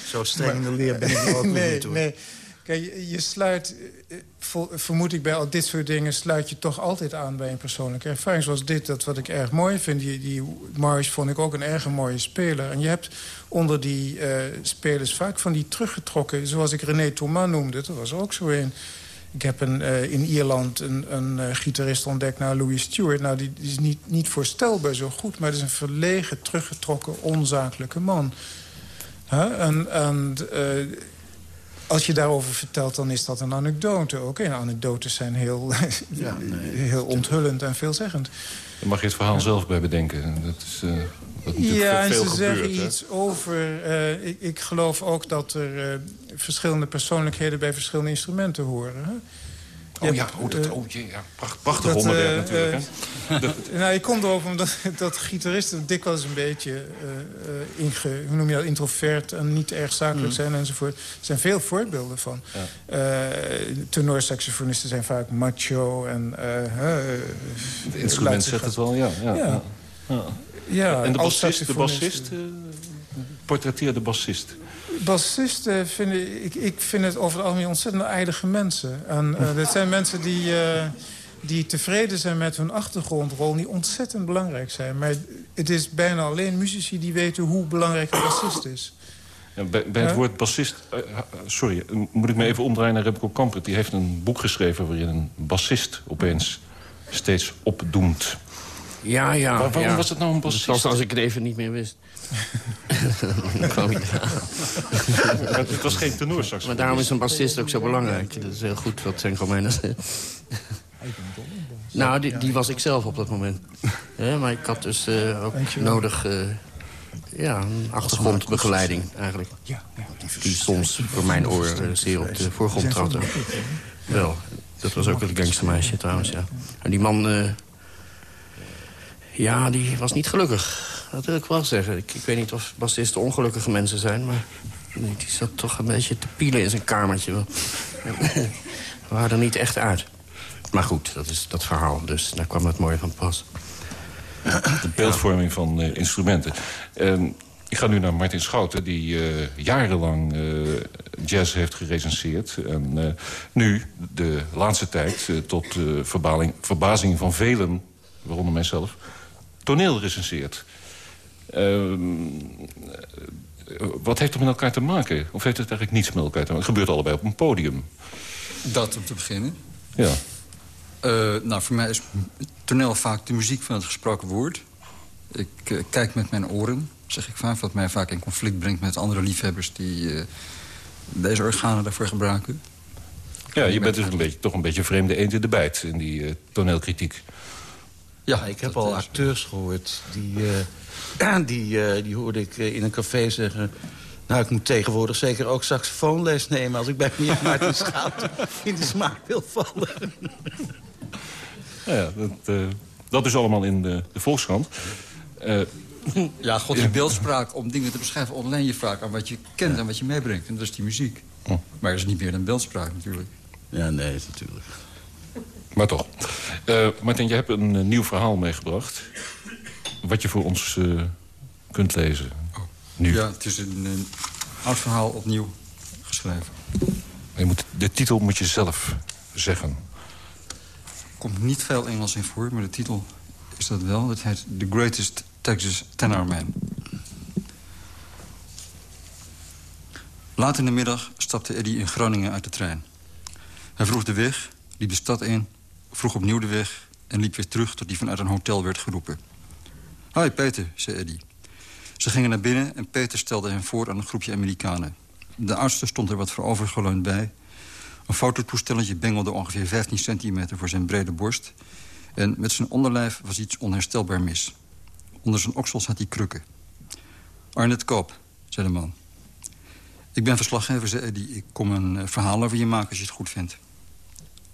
zo streng in de leer ben ik ook nee, niet, hoor. Nee, Kijk, je, sluit, vermoed ik bij al dit soort dingen... sluit je toch altijd aan bij een persoonlijke ervaring. Zoals dit, dat wat ik erg mooi vind. Die, die vond ik ook een erg mooie speler. En je hebt onder die spelers vaak van die teruggetrokken... zoals ik René Thomas noemde, dat was ook zo een... Ik heb een, in Ierland een, een gitarist ontdekt, nou, Louis Stewart. Nou, die, is niet, niet voorstelbaar zo goed... maar het is een verlegen, teruggetrokken, onzakelijke man. En... en als je daarover vertelt, dan is dat een anekdote ook. En anekdotes zijn heel, ja, nee, heel onthullend en veelzeggend. Daar mag je het verhaal zelf bij bedenken. Dat is, uh, dat ja, en ze gebeurt, zeggen hè? iets over... Uh, ik, ik, geloof ook dat er uh, verschillende persoonlijkheden... bij verschillende instrumenten horen. Hè? Oh ja, oh, dat, oh, jee, ja. Pracht, prachtig onderwerp natuurlijk. hè? dat, nou, ik kom erover omdat dat gitaristen dikwijls een beetje inge, hoe noem je dat, introvert en niet erg zakelijk mm. zijn enzovoort. Er zijn veel voorbeelden van. Ja. Tenorsaxofonisten zijn vaak macho en... het instrument zegt het wel, ja. ja, ja. en de bassist, de bassist portretteer de bassist. Bassisten vind ik, ik vind het over het algemeen ontzettend aardige mensen. En uh, dit zijn mensen die, uh, die tevreden zijn met hun achtergrondrol... die ontzettend belangrijk zijn. Maar het is bijna alleen muzici die weten hoe belangrijk een bassist is. Ja, bij, bij het woord bassist... Uh, sorry, moet ik me even omdraaien naar Remco Kampert. Die heeft een boek geschreven waarin een bassist opeens steeds opdoemt. Ja, ja. Waar, waarom ja. was het nou een bassist? Zoals als ik het even niet meer wist. Dan kwam je maar het was geen tenorsaxofonist. Maar daarom is een bassist ook zo belangrijk. Dat is heel goed wat Senko Meijner zegt. Nou, die, die, was ik zelf op dat moment. Ja, maar ik had dus uh, ook nodig... Uh, ja, een achtergrondbegeleiding eigenlijk. Die soms voor mijn oor uh, zeer op de voorgrond trad. Wel, dat was ook het gangstermeisje trouwens, ja. En die man... ja, die was niet gelukkig. Dat wil ik wel zeggen. Ik, ik weet niet of bassisten ongelukkige mensen zijn, maar... Nee, die zat toch een beetje te pielen in zijn kamertje. We waren er niet echt uit. Maar goed, dat is dat verhaal. Dus daar kwam het mooi van pas. De beeldvorming van uh, instrumenten. Uh, ik ga nu naar Martin Schouten, die uh, jarenlang uh, jazz heeft gerecenseerd. En nu, de laatste tijd, tot verbazing van velen, waaronder mijzelf... toneel recenseert. wat heeft het met elkaar te maken? Of heeft het eigenlijk niets met elkaar te maken? Het gebeurt allebei op een podium. Dat om te beginnen. Ja. Uh, nou, voor mij is toneel vaak de muziek van het gesproken woord. Ik uh, kijk met mijn oren, zeg ik vaak, wat mij vaak in conflict brengt met andere liefhebbers die uh, deze organen daarvoor gebruiken. Ja, je bent dus een beetje, toch een beetje vreemde eend in de bijt in die toneelkritiek. Ja, ik heb al acteurs gehoord die, die, die hoorde ik in een café zeggen... Nou, ik moet tegenwoordig zeker ook saxofoonles nemen... als ik bij meneer Martin Schouten in de smaak wil vallen. Nou ja, dat, uh, dat is allemaal in de, de Volkskrant. Uh, ja, god, die beeldspraak om dingen te beschrijven... ontleen je vaak aan wat je kent ja. en wat je meebrengt. En dat is die muziek. Oh. Maar dat is niet meer dan beeldspraak natuurlijk. Ja, nee, natuurlijk. Maar toch. Uh, Martin, je hebt een uh, nieuw verhaal meegebracht. Wat je voor ons uh, kunt lezen. Oh. Nu. Ja, het is een, een oud verhaal opnieuw geschreven. Je moet, de titel moet je zelf zeggen. Er komt niet veel Engels in voor, maar de titel is dat wel. Het heet The Greatest Texas Tenor Man. Laat in de middag stapte Eddy in Groningen uit de trein. Hij vroeg de weg, liep de stad in, vroeg opnieuw de weg... en liep weer terug tot hij vanuit een hotel werd geroepen. Hoi, Peter, zei Eddy. Ze gingen naar binnen en Peter stelde hem voor aan een groepje Amerikanen. De oudste stond er wat voorovergeleund bij. Een fototoestelletje bengelde ongeveer 15 centimeter voor zijn brede borst... en met zijn onderlijf was iets onherstelbaar mis. Onder zijn oksels had hij krukken. Arnet Koop, zei de man. Ik ben verslaggever, zei Eddie. Ik kom een eh, verhaal over je maken als je het goed vindt.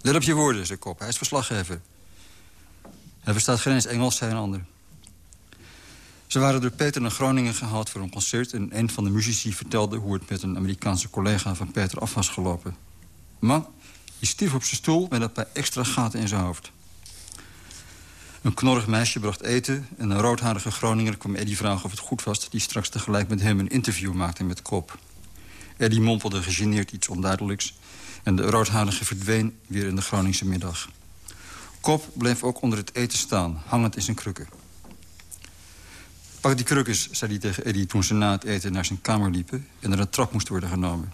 Let op je woorden, zei Kop. Hij is verslaggever. Hij verstaat geen eens Engels, zei een ander. Ze waren door Peter naar Groningen gehaald voor een concert... en een van de muzici vertelde hoe het met een Amerikaanse collega van Peter af was gelopen. Man, die stierf op zijn stoel met een paar extra gaten in zijn hoofd. Een knorrig meisje bracht eten en een roodharige Groninger kwam Eddie vragen of het goed was... die straks tegelijk met hem een interview maakte met Kop. Eddie mompelde gegeneerd iets onduidelijks... en de roodharige verdween weer in de Groningse middag. Kop bleef ook onder het eten staan, hangend in zijn krukken. Pak die krukkers, zei hij tegen Eddie toen ze na het eten naar zijn kamer liepen... en er een trap moest worden genomen.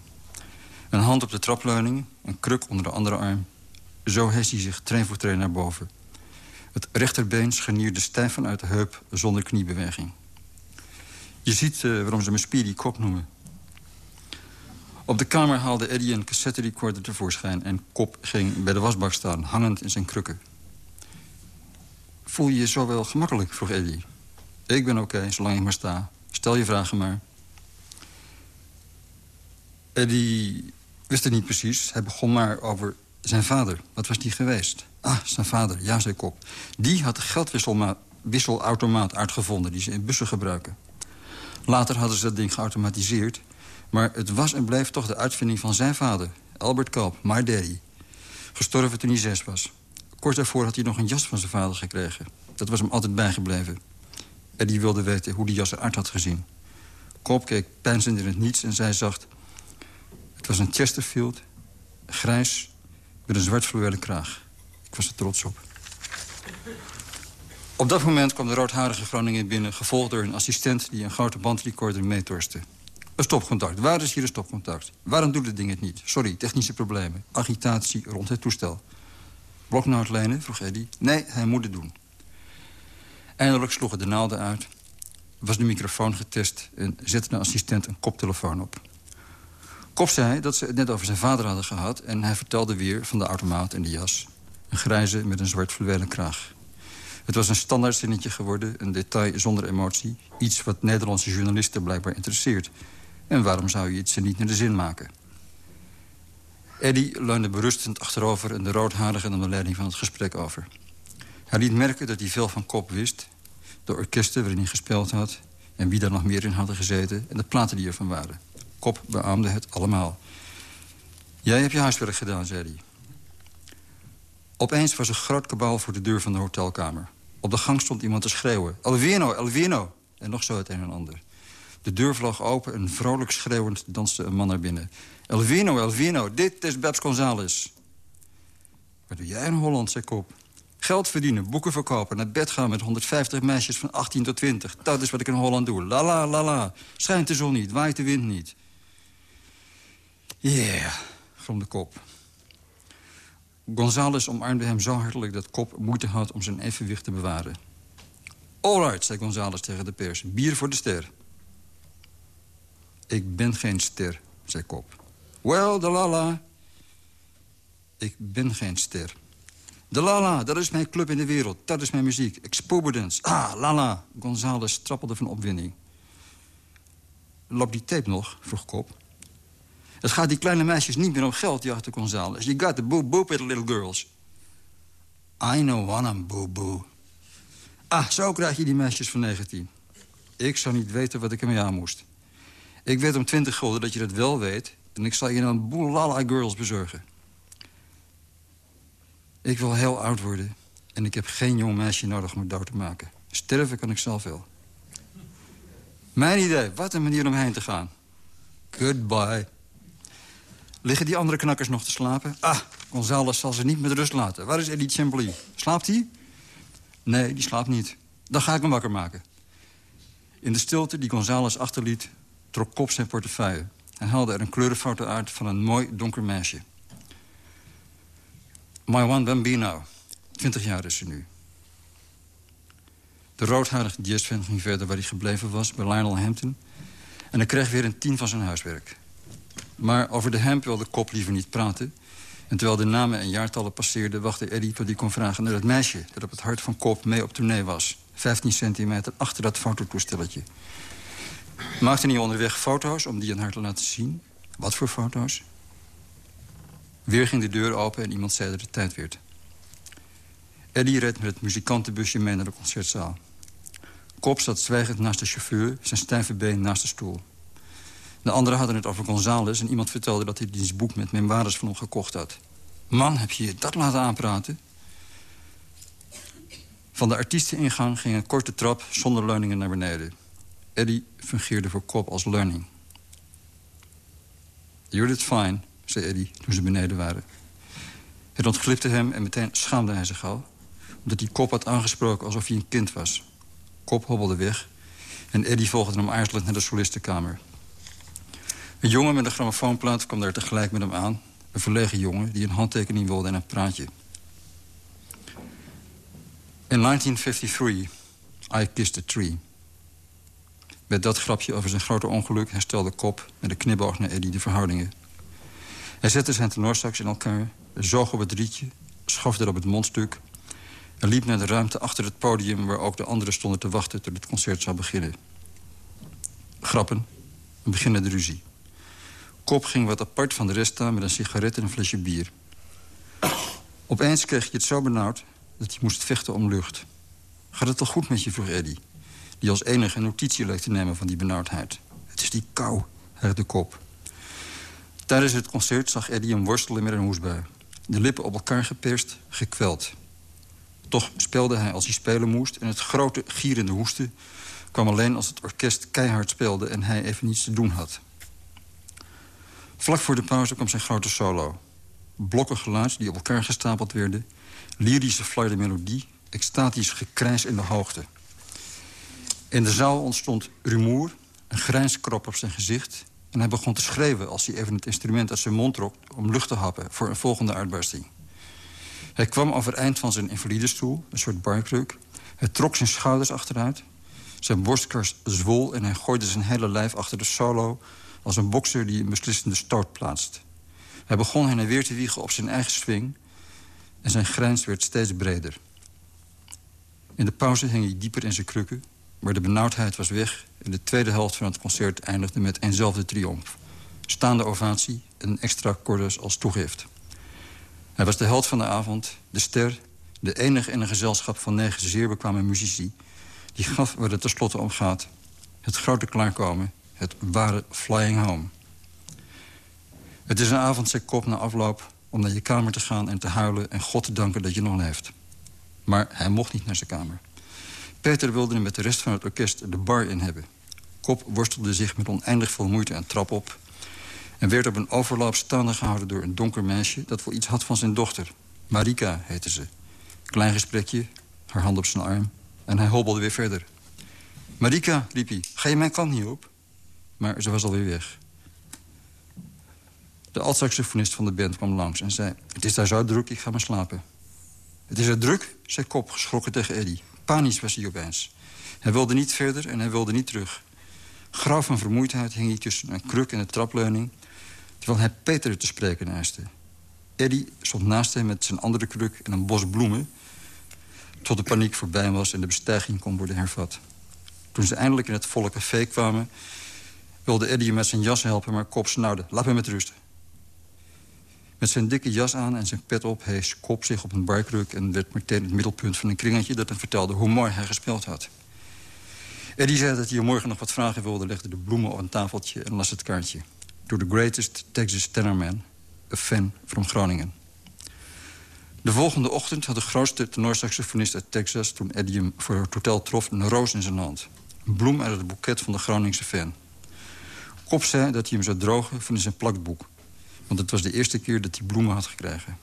Een hand op de trapleuning, een kruk onder de andere arm. Zo hees hij zich trein voor trein naar boven. Het rechterbeen scharnierde stijf vanuit de heup zonder kniebeweging. Je ziet uh, waarom ze me Speedy Kop noemen. Op de kamer haalde Eddie een cassette recorder tevoorschijn... en Kop ging bij de wasbak staan, hangend in zijn krukken. Voel je je zo wel gemakkelijk, vroeg Eddie. Ik ben oké, zolang ik maar sta. Stel je vragen maar. Eddie wist het niet precies. Hij begon maar over zijn vader. Wat was die geweest? Ah, zijn vader, ja, zei Kop. Die had de geldwisselautomaat uitgevonden... die ze in bussen gebruiken. Later hadden ze dat ding geautomatiseerd... maar het was en bleef toch de uitvinding van zijn vader... Albert Koop, my daddy. Gestorven toen hij zes was. Kort daarvoor had hij nog een jas van zijn vader gekregen. Dat was hem altijd bijgebleven. Eddie wilde weten hoe die jas eruit had gezien. Koop keek pijnzend in het niets en zei zacht... Het was een Chesterfield, grijs, met een zwart fluwelen kraag. Ik was er trots op. Op dat moment kwam de roodharige Groningen binnen... gevolgd door een assistent die een grote bandrecorder meetorste. Een stopcontact. Waar is hier een stopcontact? Waarom doet het ding het niet? Sorry, technische problemen. Agitatie rond het toestel. Bloknoot lenen? vroeg Eddie. Nee, hij moet het doen. Eindelijk sloegen de naalden uit. Was de microfoon getest en zette de assistent een koptelefoon op. Kop zei dat ze het net over zijn vader hadden gehad... en hij vertelde weer van de automaat en de jas. Een grijze met een zwart fluwelen kraag. Het was een standaard zinnetje geworden, een detail zonder emotie. Iets wat Nederlandse journalisten blijkbaar interesseert. En waarom zou je iets niet naar de zin maken? Eddie leunde berustend achterover en de roodharige nam de leiding van het gesprek over. Hij liet merken dat hij veel van Kop wist. De orkesten waarin hij gespeeld had en wie daar nog meer in hadden gezeten... en de platen die ervan waren. Kop beaamde het allemaal. Jij hebt je huiswerk gedaan, zei hij. Opeens was een groot kabaal voor de deur van de hotelkamer. Op de gang stond iemand te schreeuwen. Elvino, Elvino! En nog zo het een en ander. De deur vloog open en vrolijk schreeuwend danste een man naar binnen. Elvino, Elvino, dit is Babs Gonzales. Wat doe jij in Holland, zei Kop. Geld verdienen, boeken verkopen, naar bed gaan met 150 meisjes van 18 tot 20. Dat is wat ik in Holland doe. La la la la. Schijnt de zon niet, waait de wind niet. Yeah, gromde Kop. Gonzales omarmde hem zo hartelijk dat Kop moeite had om zijn evenwicht te bewaren. Alright, zei Gonzales tegen de pers. Bier voor de ster. Ik ben geen ster, zei Kop. Well, de lala. Ik ben geen ster. De lala, dat is mijn club in de wereld. Dat is mijn muziek. Expoberance. Ah, lala. Gonzales trappelde van opwinding. Loopt die tape nog? vroeg Kop. Het gaat die kleine meisjes niet meer om geld, jachte Gonzales. You got the boo boo with little girls. I know one I'm boo boo. Ah, zo krijg je die meisjes van 19. Ik zou niet weten wat ik ermee aan moest. Ik weet om 20 gulden dat je dat wel weet... en ik zal je een boel lala girls bezorgen. Ik wil heel oud worden en ik heb geen jong meisje nodig om me dood te maken. Sterven kan ik zelf wel. Mijn idee, wat een manier om heen te gaan. Goodbye. Liggen die andere knakkers nog te slapen? Ah, Gonzales zal ze niet met rust laten. Waar is Eddie Chambly? Slaapt hij? Nee, die slaapt niet. Dan ga ik hem wakker maken. In de stilte die Gonzales achterliet, trok Kop zijn portefeuille. Hij haalde er een kleurenfoto uit van een mooi donker meisje. My One Bambino. 20 jaar is ze nu. De roodharige jazzfan ging verder waar hij gebleven was, bij Lionel Hampton. En hij kreeg weer een tien van zijn huiswerk. Maar over de hemp wilde Kop liever niet praten. En terwijl de namen en jaartallen passeerden... wachtte Eddie tot hij kon vragen naar het meisje... dat op het hart van Kop mee op tournee was. 15 centimeter achter dat fototoestelletje. Maakte hij onderweg foto's om die aan haar te laten zien? Wat voor foto's? Weer ging de deur open en iemand zei dat het tijd werd. Eddie reed met het muzikantenbusje mee naar de concertzaal. Kop zat zwijgend naast de chauffeur, zijn stijve been naast de stoel. De anderen hadden het over Gonzales en iemand vertelde dat hij diens boek met memoires van hem gekocht had. Man, heb je je dat laten aanpraten? Van de artiesteningang ging een korte trap zonder leuningen naar beneden. Eddie fungeerde voor Kop als learning. You did fine, zei Eddie toen ze beneden waren. Het ontglipte hem en meteen schaamde hij zich al... omdat hij Kop had aangesproken alsof hij een kind was. Kop hobbelde weg en Eddie volgde hem aarzelend naar de solistenkamer. Een jongen met een grammofoonplaat kwam daar tegelijk met hem aan. Een verlegen jongen die een handtekening wilde en een praatje. In 1953, I kissed a tree. Met dat grapje over zijn grote ongeluk herstelde Kop... met een knipoog naar Eddie de verhoudingen. Hij zette zijn tenorsax in elkaar, zoog op het rietje... schoof er op het mondstuk... en liep naar de ruimte achter het podium... waar ook de anderen stonden te wachten tot het concert zou beginnen. Grappen, een beginnende ruzie. Kop ging wat apart van de rest staan met een sigaret en een flesje bier. Opeens kreeg je het zo benauwd dat je moest vechten om lucht. Gaat het al goed met je, vroeg Eddie. Die als enige notitie leek te nemen van die benauwdheid. Het is die kou, de Kop. Tijdens het concert zag Eddie hem worstelen met een hoesbui. De lippen op elkaar geperst, gekweld. Toch speelde hij als hij spelen moest... en het grote, gierende hoesten kwam alleen als het orkest keihard speelde... en hij even niets te doen had. Vlak voor de pauze kwam zijn grote solo. Blokken geluid die op elkaar gestapeld werden... lyrische flarde melodie, extatisch gekrijs in de hoogte. In de zaal ontstond rumoer, een grijnskrop op zijn gezicht... en hij begon te schreeuwen als hij even het instrument uit zijn mond trok... om lucht te happen voor een volgende uitbarsting. Hij kwam overeind van zijn invalidestoel, een soort barkruk. Hij trok zijn schouders achteruit. Zijn borstkars zwol en hij gooide zijn hele lijf achter de solo als een bokser die een beslissende stoot plaatst. Hij begon heen en weer te wiegen op zijn eigen swing... en zijn grijns werd steeds breder. In de pauze hing hij dieper in zijn krukken... maar de benauwdheid was weg... en de tweede helft van het concert eindigde met eenzelfde triomf. Staande ovatie en extra chorus als toegift. Hij was de held van de avond, de ster... de enige in een gezelschap van negen zeer bekwame muzici... die gaf waar het tenslotte om gaat. Het grote klaarkomen het ware flying home. Het is een avond, zei Kop na afloop, om naar je kamer te gaan en te huilen... en God te danken dat je nog leeft. Maar hij mocht niet naar zijn kamer. Peter wilde met de rest van het orkest de bar in hebben. Kop worstelde zich met oneindig veel moeite een trap op... en werd op een overloop staande gehouden door een donker meisje... dat wel iets had van zijn dochter. Marika heette ze. Klein gesprekje, haar hand op zijn arm... en hij hobbelde weer verder. Marika, riep hij, ga je mijn kant niet op? maar ze was alweer weg. De altsaxofonist van de band kwam langs en zei... het is daar zo druk, ik ga maar slapen. Het is er druk, zei Kop, geschrokken tegen Eddie. Panisch was hij opeens. Hij wilde niet verder en hij wilde niet terug. Grauw van vermoeidheid hing hij tussen een kruk en een trapleuning... terwijl hij Peter te spreken eiste. Eddie stond naast hem met zijn andere kruk en een bos bloemen... tot de paniek voorbij was en de bestijging kon worden hervat. Toen ze eindelijk in het volle café kwamen wilde Eddie met zijn jas helpen, maar Kop snauwde. Laat me met rust. Met zijn dikke jas aan en zijn pet op hees Kop zich op een barkruk... en werd meteen het middelpunt van een kringetje dat hem vertelde hoe mooi hij gespeeld had. Eddie zei dat hij morgen nog wat vragen wilde... legde de bloemen op een tafeltje en las het kaartje. To the greatest Texas tenorman, a fan from Groningen. De volgende ochtend had de grootste tenorsaxofonist uit Texas... toen Eddie hem voor het hotel trof, een roos in zijn hand. Een bloem uit het boeket van de Groningse fan. Kop zei dat hij hem zou drogen van zijn plakboek. Want het was de eerste keer dat hij bloemen had gekregen.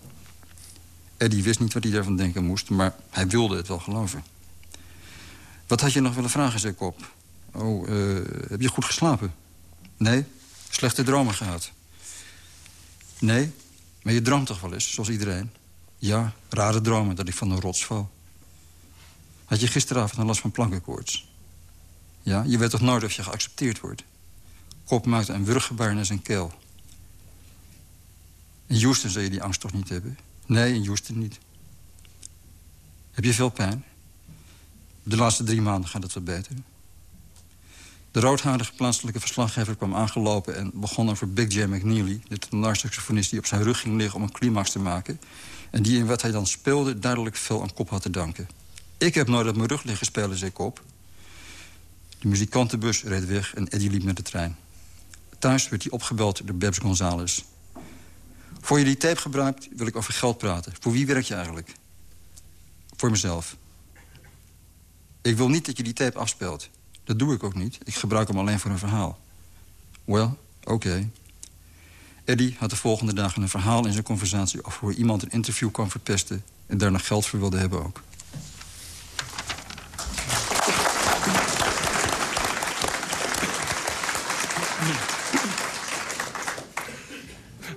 Eddie wist niet wat hij daarvan denken moest, maar hij wilde het wel geloven. Wat had je nog willen vragen, zei Kop. Oh, uh, heb je goed geslapen? Nee? Slechte dromen gehad? Nee, maar je droomt toch wel eens, zoals iedereen? Ja, rare dromen dat ik van een rots val. Had je gisteravond een last van plankenkoorts? Ja, je weet toch nooit of je geaccepteerd wordt? Kop maakte een wurggebaar naar zijn keel. In Houston zou je die angst toch niet hebben? Nee, in Houston niet. Heb je veel pijn? De laatste drie maanden gaat het wat beter. De roodharige plaatselijke verslaggever kwam aangelopen... en begon over Big J McNeely, de tenorsaxofonist... die op zijn rug ging liggen om een climax te maken... en die in wat hij dan speelde duidelijk veel aan kop had te danken. Ik heb nooit op mijn rug liggen spelen, zei Kop. De muzikantenbus reed weg en Eddie liep met de trein. Thuis werd hij opgebeld door Babs Gonzales. Voor je die tape gebruikt, wil ik over geld praten. Voor wie werk je eigenlijk? Voor mezelf. Ik wil niet dat je die tape afspeelt. Dat doe ik ook niet. Ik gebruik hem alleen voor een verhaal. Well, oké. Eddie had de volgende dagen een verhaal in zijn conversatie... over hoe iemand een interview kan verpesten... en daar nog geld voor wilde hebben ook.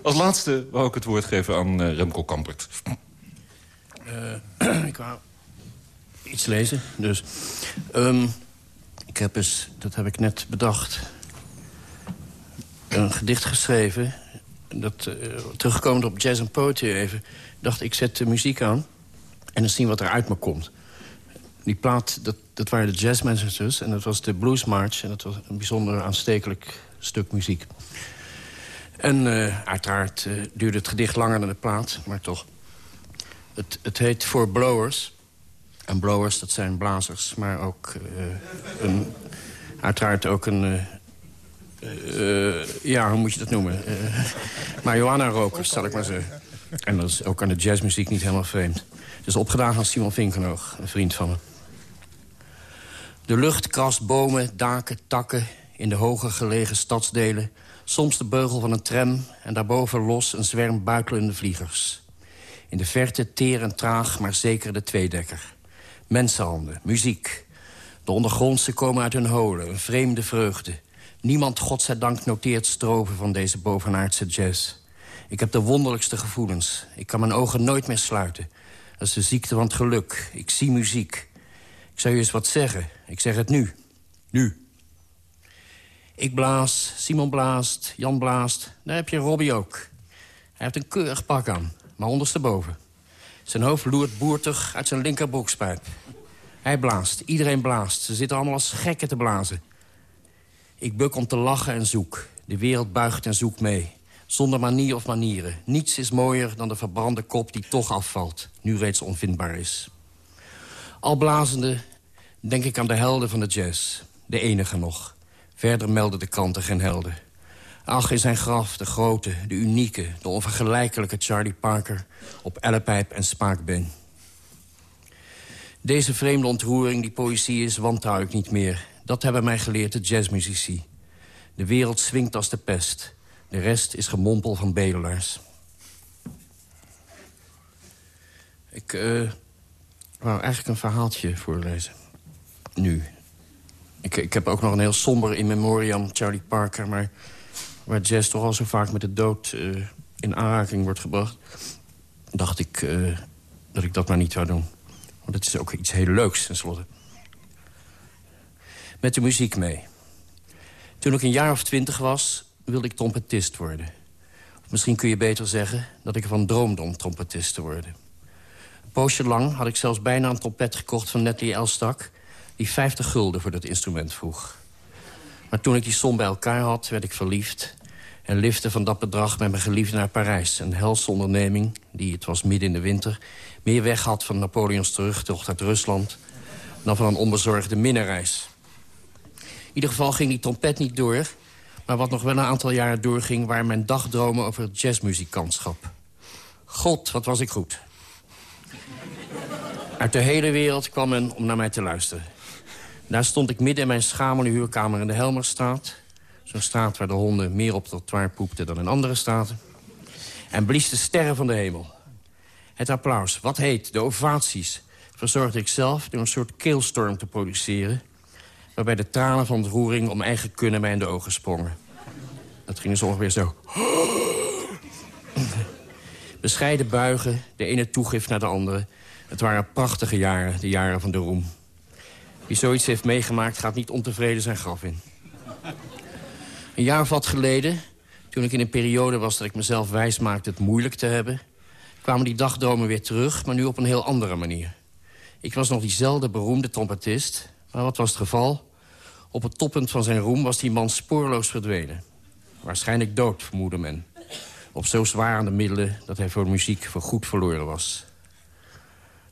Als laatste wou ik het woord geven aan uh, Remco Kampert. Uh, ik wou iets lezen, dus... Um, ik heb eens, dat heb ik net bedacht... een gedicht geschreven... dat uh, terugkomend op jazz en poetry even... dacht ik zet de muziek aan en dan zien wat er uit me komt. Die plaat, dat, dat waren de Jazz Messengers en dat was de Blues March... en dat was een bijzonder aanstekelijk stuk muziek. En uh, uiteraard uh, duurde het gedicht langer dan de plaat, maar toch. Het, het heet For Blowers. En blowers, dat zijn blazers, maar ook uh, een, uiteraard ook een... ja, hoe moet je dat noemen? marihuana-rokers, zal ik maar zeggen. En dat is ook aan de jazzmuziek niet helemaal vreemd. Dus opgedaan aan Simon Vinkenoog, een vriend van me. De lucht krast bomen, daken, takken in de hoger gelegen stadsdelen Soms de beugel van een tram en daarboven los een zwerm buitelende vliegers. In de verte teer en traag, maar zeker de tweedekker. Mensenhanden, muziek. De ondergrondse komen uit hun holen, een vreemde vreugde. Niemand, godzijdank, noteert stroven van deze bovenaardse jazz. Ik heb de wonderlijkste gevoelens. Ik kan mijn ogen nooit meer sluiten. Dat is de ziekte van het geluk. Ik zie muziek. Ik zou je eens wat zeggen. Ik zeg het nu. Nu. Ik blaas, Simon blaast, Jan blaast. Daar heb je Robbie ook. Hij heeft een keurig pak aan, maar ondersteboven. Zijn hoofd loert boertig uit zijn linkerbroekspijp. Hij blaast, iedereen blaast. Ze zitten allemaal als gekken te blazen. Ik buk om te lachen en zoek. De wereld buigt en zoekt mee. Zonder manier of manieren. Niets is mooier dan de verbrande kop die toch afvalt. Nu reeds onvindbaar is. Al blazende denk ik aan de helden van de jazz. De enige nog. Verder melden de kranten geen helden. Ach, in zijn graf de grote, de unieke, de onvergelijkelijke Charlie Parker... op ellepijp en spaakbeen. Deze vreemde ontroering die poëzie is, wantrouw ik niet meer. Dat hebben mij geleerd de jazzmuzici. De wereld swingt als de pest. De rest is gemompel van bedelaars. Ik uh, wou eigenlijk een verhaaltje voorlezen. Nu, ik, ik heb ook nog een heel somber in memoriam Charlie Parker... maar waar jazz toch al zo vaak met de dood uh, in aanraking wordt gebracht... dacht ik uh, dat ik dat maar niet zou doen. Want het is ook iets heel leuks, tenslotte. Met de muziek mee. Toen ik een jaar of twintig was, wilde ik trompetist worden. Misschien kun je beter zeggen dat ik ervan droomde om trompetist te worden. Een poosje lang had ik zelfs bijna een trompet gekocht van Natalie Elstak die 50 gulden voor dat instrument vroeg. Maar toen ik die som bij elkaar had, werd ik verliefd... en lifte van dat bedrag met mijn geliefde naar Parijs. Een helse onderneming, die, het was midden in de winter... meer weg had van Napoleons terugtocht uit Rusland... dan van een onbezorgde minnenreis. In ieder geval ging die trompet niet door... maar wat nog wel een aantal jaren doorging... waren mijn dagdromen over het jazzmuzikantschap. God, wat was ik goed. Uit de hele wereld kwam men om naar mij te luisteren. Daar stond ik midden in mijn schamele huurkamer in de Helmerstraat. Zo'n straat waar de honden meer op het trottoir poepten dan in andere straten. En blies de sterren van de hemel. Het applaus, wat heet, de ovaties... verzorgde ik zelf door een soort keelstorm te produceren... waarbij de tranen van ontroering om eigen kunnen mij in de ogen sprongen. Dat ging dus ongeveer zo. Bescheiden buigen, de ene toegift naar de andere. Het waren prachtige jaren, de jaren van de roem. Wie zoiets heeft meegemaakt, gaat niet ontevreden zijn graf in. Een jaar of wat geleden, toen ik in een periode was... dat ik mezelf wijs maakte het moeilijk te hebben... kwamen die dagdromen weer terug, maar nu op een heel andere manier. Ik was nog diezelfde beroemde trompetist. Maar wat was het geval? Op het toppunt van zijn roem was die man spoorloos verdwenen. Waarschijnlijk dood, vermoedde men. Op zo zwaar aan de middelen dat hij voor muziek voorgoed verloren was.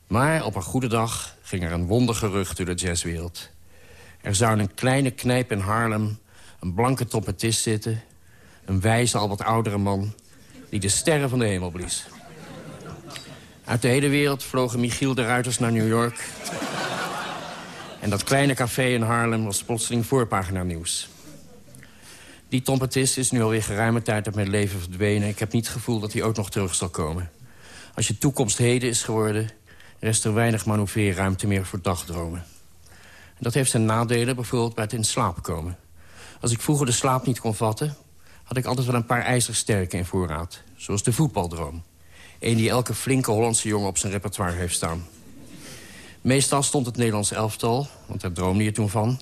Maar op een goede dag ging er een wondergerucht door de jazzwereld. Er zou in een kleine knijp in Haarlem een blanke trompetist zitten... een wijze, al wat oudere man, die de sterren van de hemel blies. Uit de hele wereld vlogen Michiel de Ruiters naar New York... en dat kleine café in Haarlem was plotseling voorpagina nieuws. Die trompetist is nu alweer geruime tijd uit mijn leven verdwenen. Ik heb niet het gevoel dat hij ook nog terug zal komen. Als je toekomst heden is geworden... rest er weinig manoeuvreerruimte meer voor dagdromen. En dat heeft zijn nadelen, bijvoorbeeld bij het in slaap komen. Als ik vroeger de slaap niet kon vatten... had ik altijd wel een paar ijzersterken in voorraad. Zoals de voetbaldroom. Eén die elke flinke Hollandse jongen op zijn repertoire heeft staan. Meestal stond het Nederlands elftal, want daar droomde je toen van...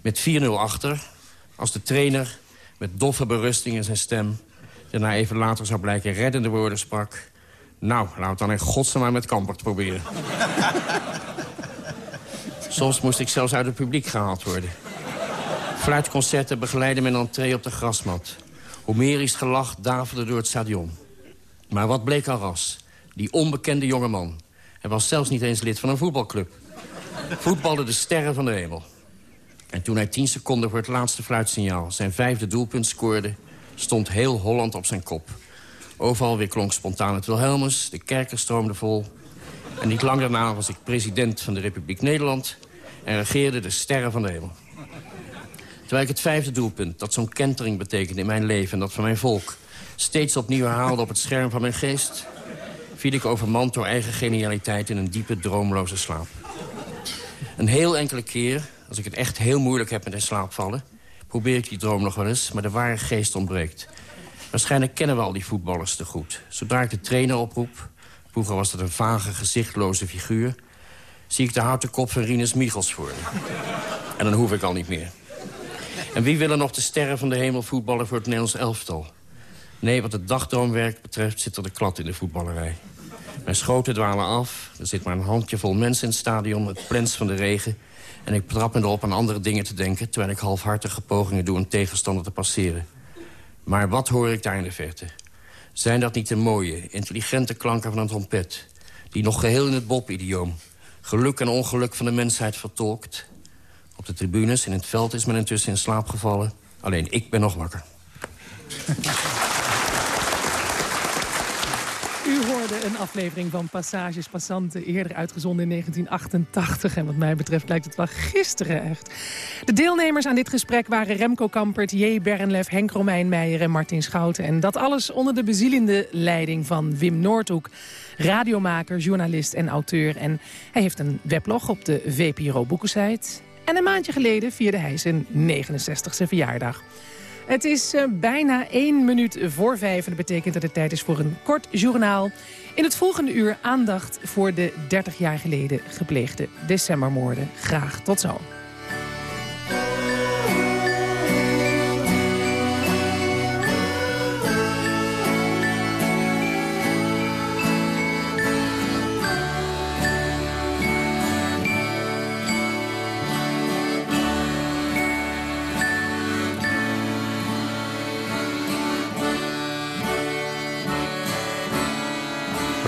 met 4-0 achter, als de trainer met doffe berusting in zijn stem... daarna even later zou blijken reddende woorden sprak... Nou, we het dan in godsnaam maar met Kampert proberen. Soms moest ik zelfs uit het publiek gehaald worden. Fluitconcerten begeleiden met een entree op de grasmat. Homerisch gelach daverde door het stadion. Maar wat bleek al ras? Die onbekende jongeman. Hij was zelfs niet eens lid van een voetbalclub. Voetbalde de sterren van de hemel. En toen hij tien seconden voor het laatste fluitsignaal... zijn vijfde doelpunt scoorde, stond heel Holland op zijn kop. Overal weer klonk spontaan het Wilhelmus, de kerken stroomden vol. En niet lang daarna was ik president van de Republiek Nederland... en regeerde de sterren van de hemel. Terwijl ik het vijfde doelpunt, dat zo'n kentering betekende in mijn leven... en dat van mijn volk, steeds opnieuw herhaalde op het scherm van mijn geest... viel ik overmand door eigen genialiteit in een diepe, droomloze slaap. Een heel enkele keer als ik het echt heel moeilijk heb met in slaap vallen... probeer ik die droom nog wel eens, maar de ware geest ontbreekt. Waarschijnlijk kennen we al die voetballers te goed. Zodra ik de trainer oproep... vroeger was dat een vage, gezichtloze figuur... zie ik de houten kop van Rinus Michels voor me. En dan hoef ik al niet meer. En wie willen nog de sterren van de hemel voetballen voor het Nederlands elftal? Nee, wat het dagdroomwerk betreft zit er de klad in de voetballerij. Mijn schoten dwalen af. Er zit maar een handjevol mensen in het stadion. Het plens van de regen. En ik betrap me erop aan andere dingen te denken... terwijl ik halfhartige pogingen doe een tegenstander te passeren. Maar wat hoor ik daar in de verte? Zijn dat niet de mooie, intelligente klanken van een trompet... die nog geheel in het Bob-idioom... geluk en ongeluk van de mensheid vertolkt? Op de tribunes in het veld is men intussen in slaap gevallen. Alleen ik ben nog wakker. U hoorde een aflevering van Passages Passanten, eerder uitgezonden in 1988. En wat mij betreft lijkt het wel gisteren echt. De deelnemers aan dit gesprek waren Remco Kampert, J. Bernlef, Henk Romein Meijer en Martin Schouten. En dat alles onder de bezielende leiding van Wim Noordhoek. Radiomaker, journalist en auteur. En hij heeft een weblog op de VPRO Boekensite. En een maandje geleden vierde hij zijn 69e verjaardag. Het is uh, bijna één minuut voor vijf. Dat betekent dat het tijd is voor een kort journaal. In het volgende uur aandacht voor de 30 jaar geleden gepleegde decembermoorden. Graag tot zo.